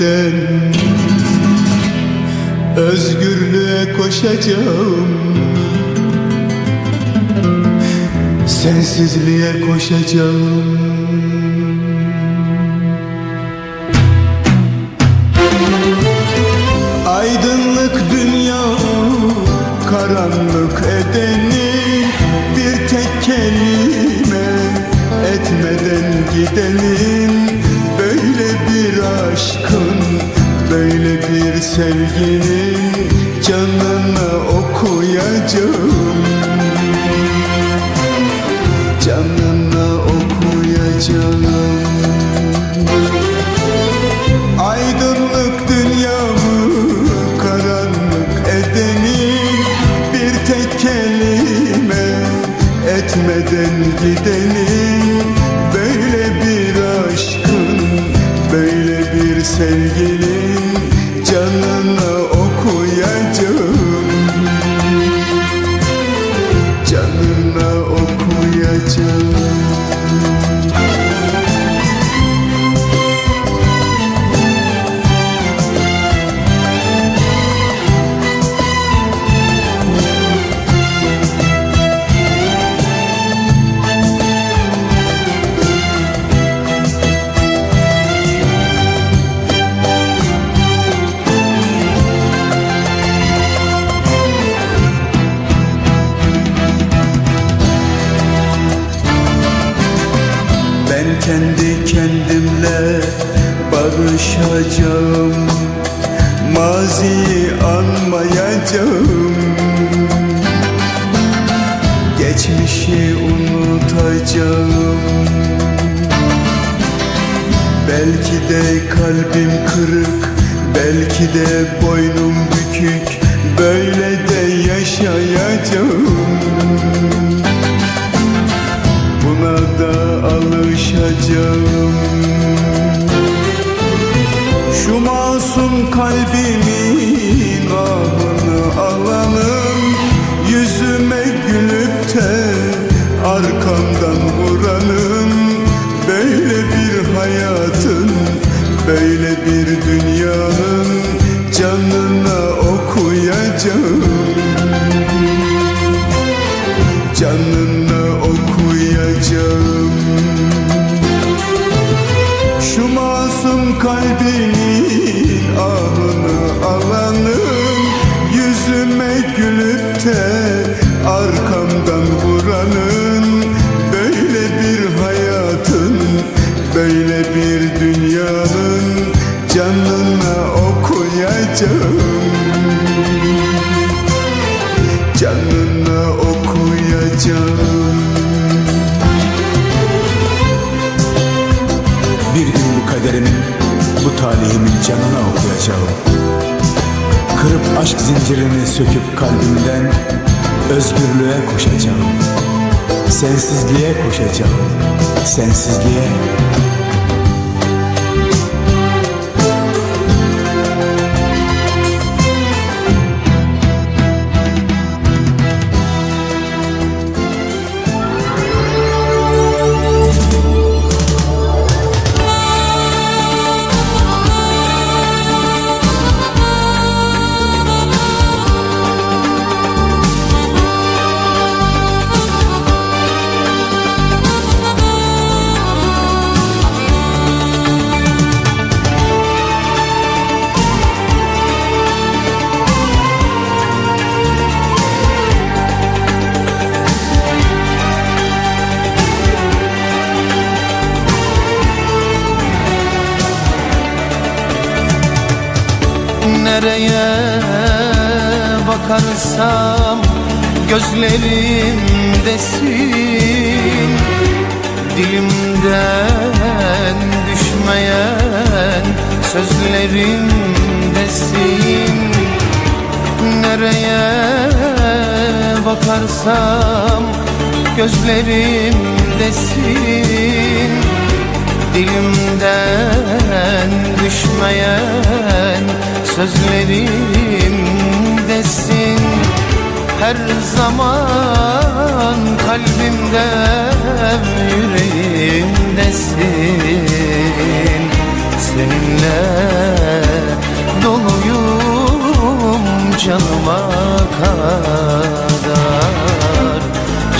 S14: yürekten Özgürlüğe koşacağım. Sensizliğe koşacağım. Aydınlık dünya karanlık edeni Bir tek kelime etmeden gidelim. Böyle bir aşkın Böyle bir sevginin Canını okuyacağım. Canını okuyacağım. Aydınlık dünyamı karanlık edeni Bir tek kelime etmeden
S4: gideni
S3: sevgilim. Bakarsam gözlerimdesin. Dilimden düşmeyen sözlerimdesin. Nereye bakarsam gözlerimdesin. Dilimden düşmeyen sözlerimdesin Her zaman kalbimde yüreğimdesin. Seninle doluyum canıma kadar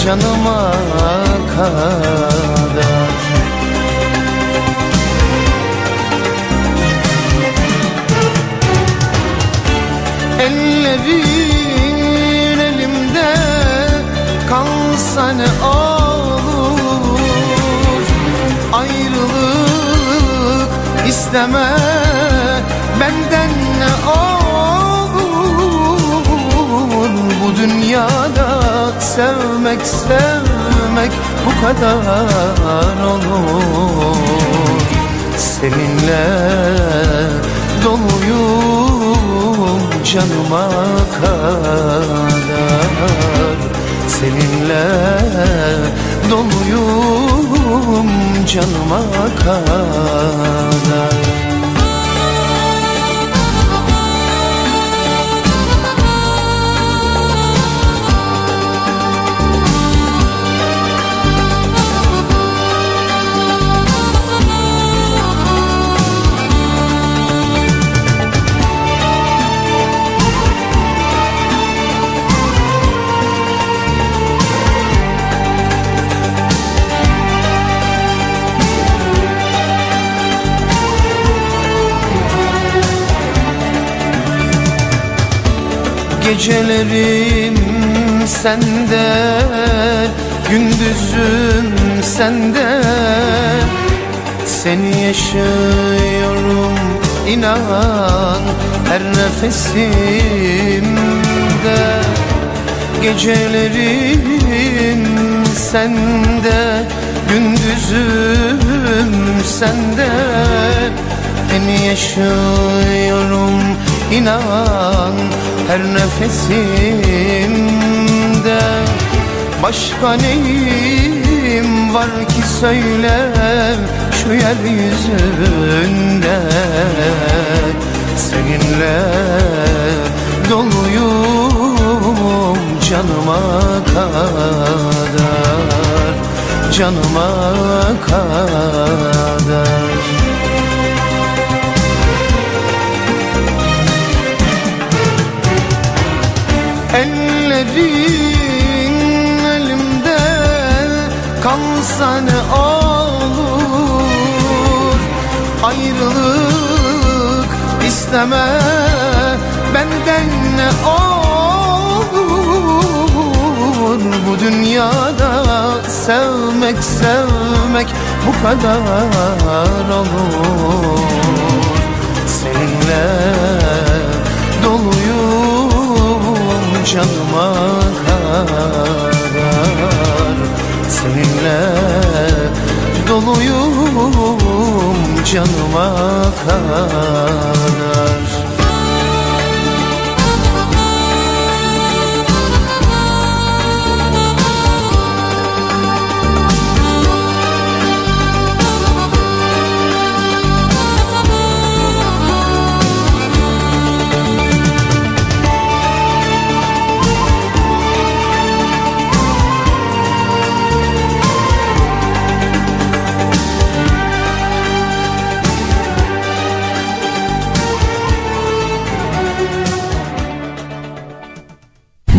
S3: Canıma kadar. Ellerin ne olur Ayrılık isteme. Benden ne olur Bu dünyada sevmek sevmek bu kadar olur. Seninle doluyum canıma kadar Seninle doluyum canıma kadar Gecelerim sende Gündüzüm sende Seni yaşıyorum inan Her nefesimde. Gecelerim sende Gündüzüm sende. Seni yaşıyorum inan her nefesimde. Başka neyim var ki söyle şu yeryüzünde? Seninle doluyum canıma kadar Canıma kadar Ellerin elimde kalsa ne olur Ayrılık isteme benden ne olur? Bu dünyada sevmek sevmek bu kadar olur. Seninle canıma kadar Seninle doluyum canıma kadar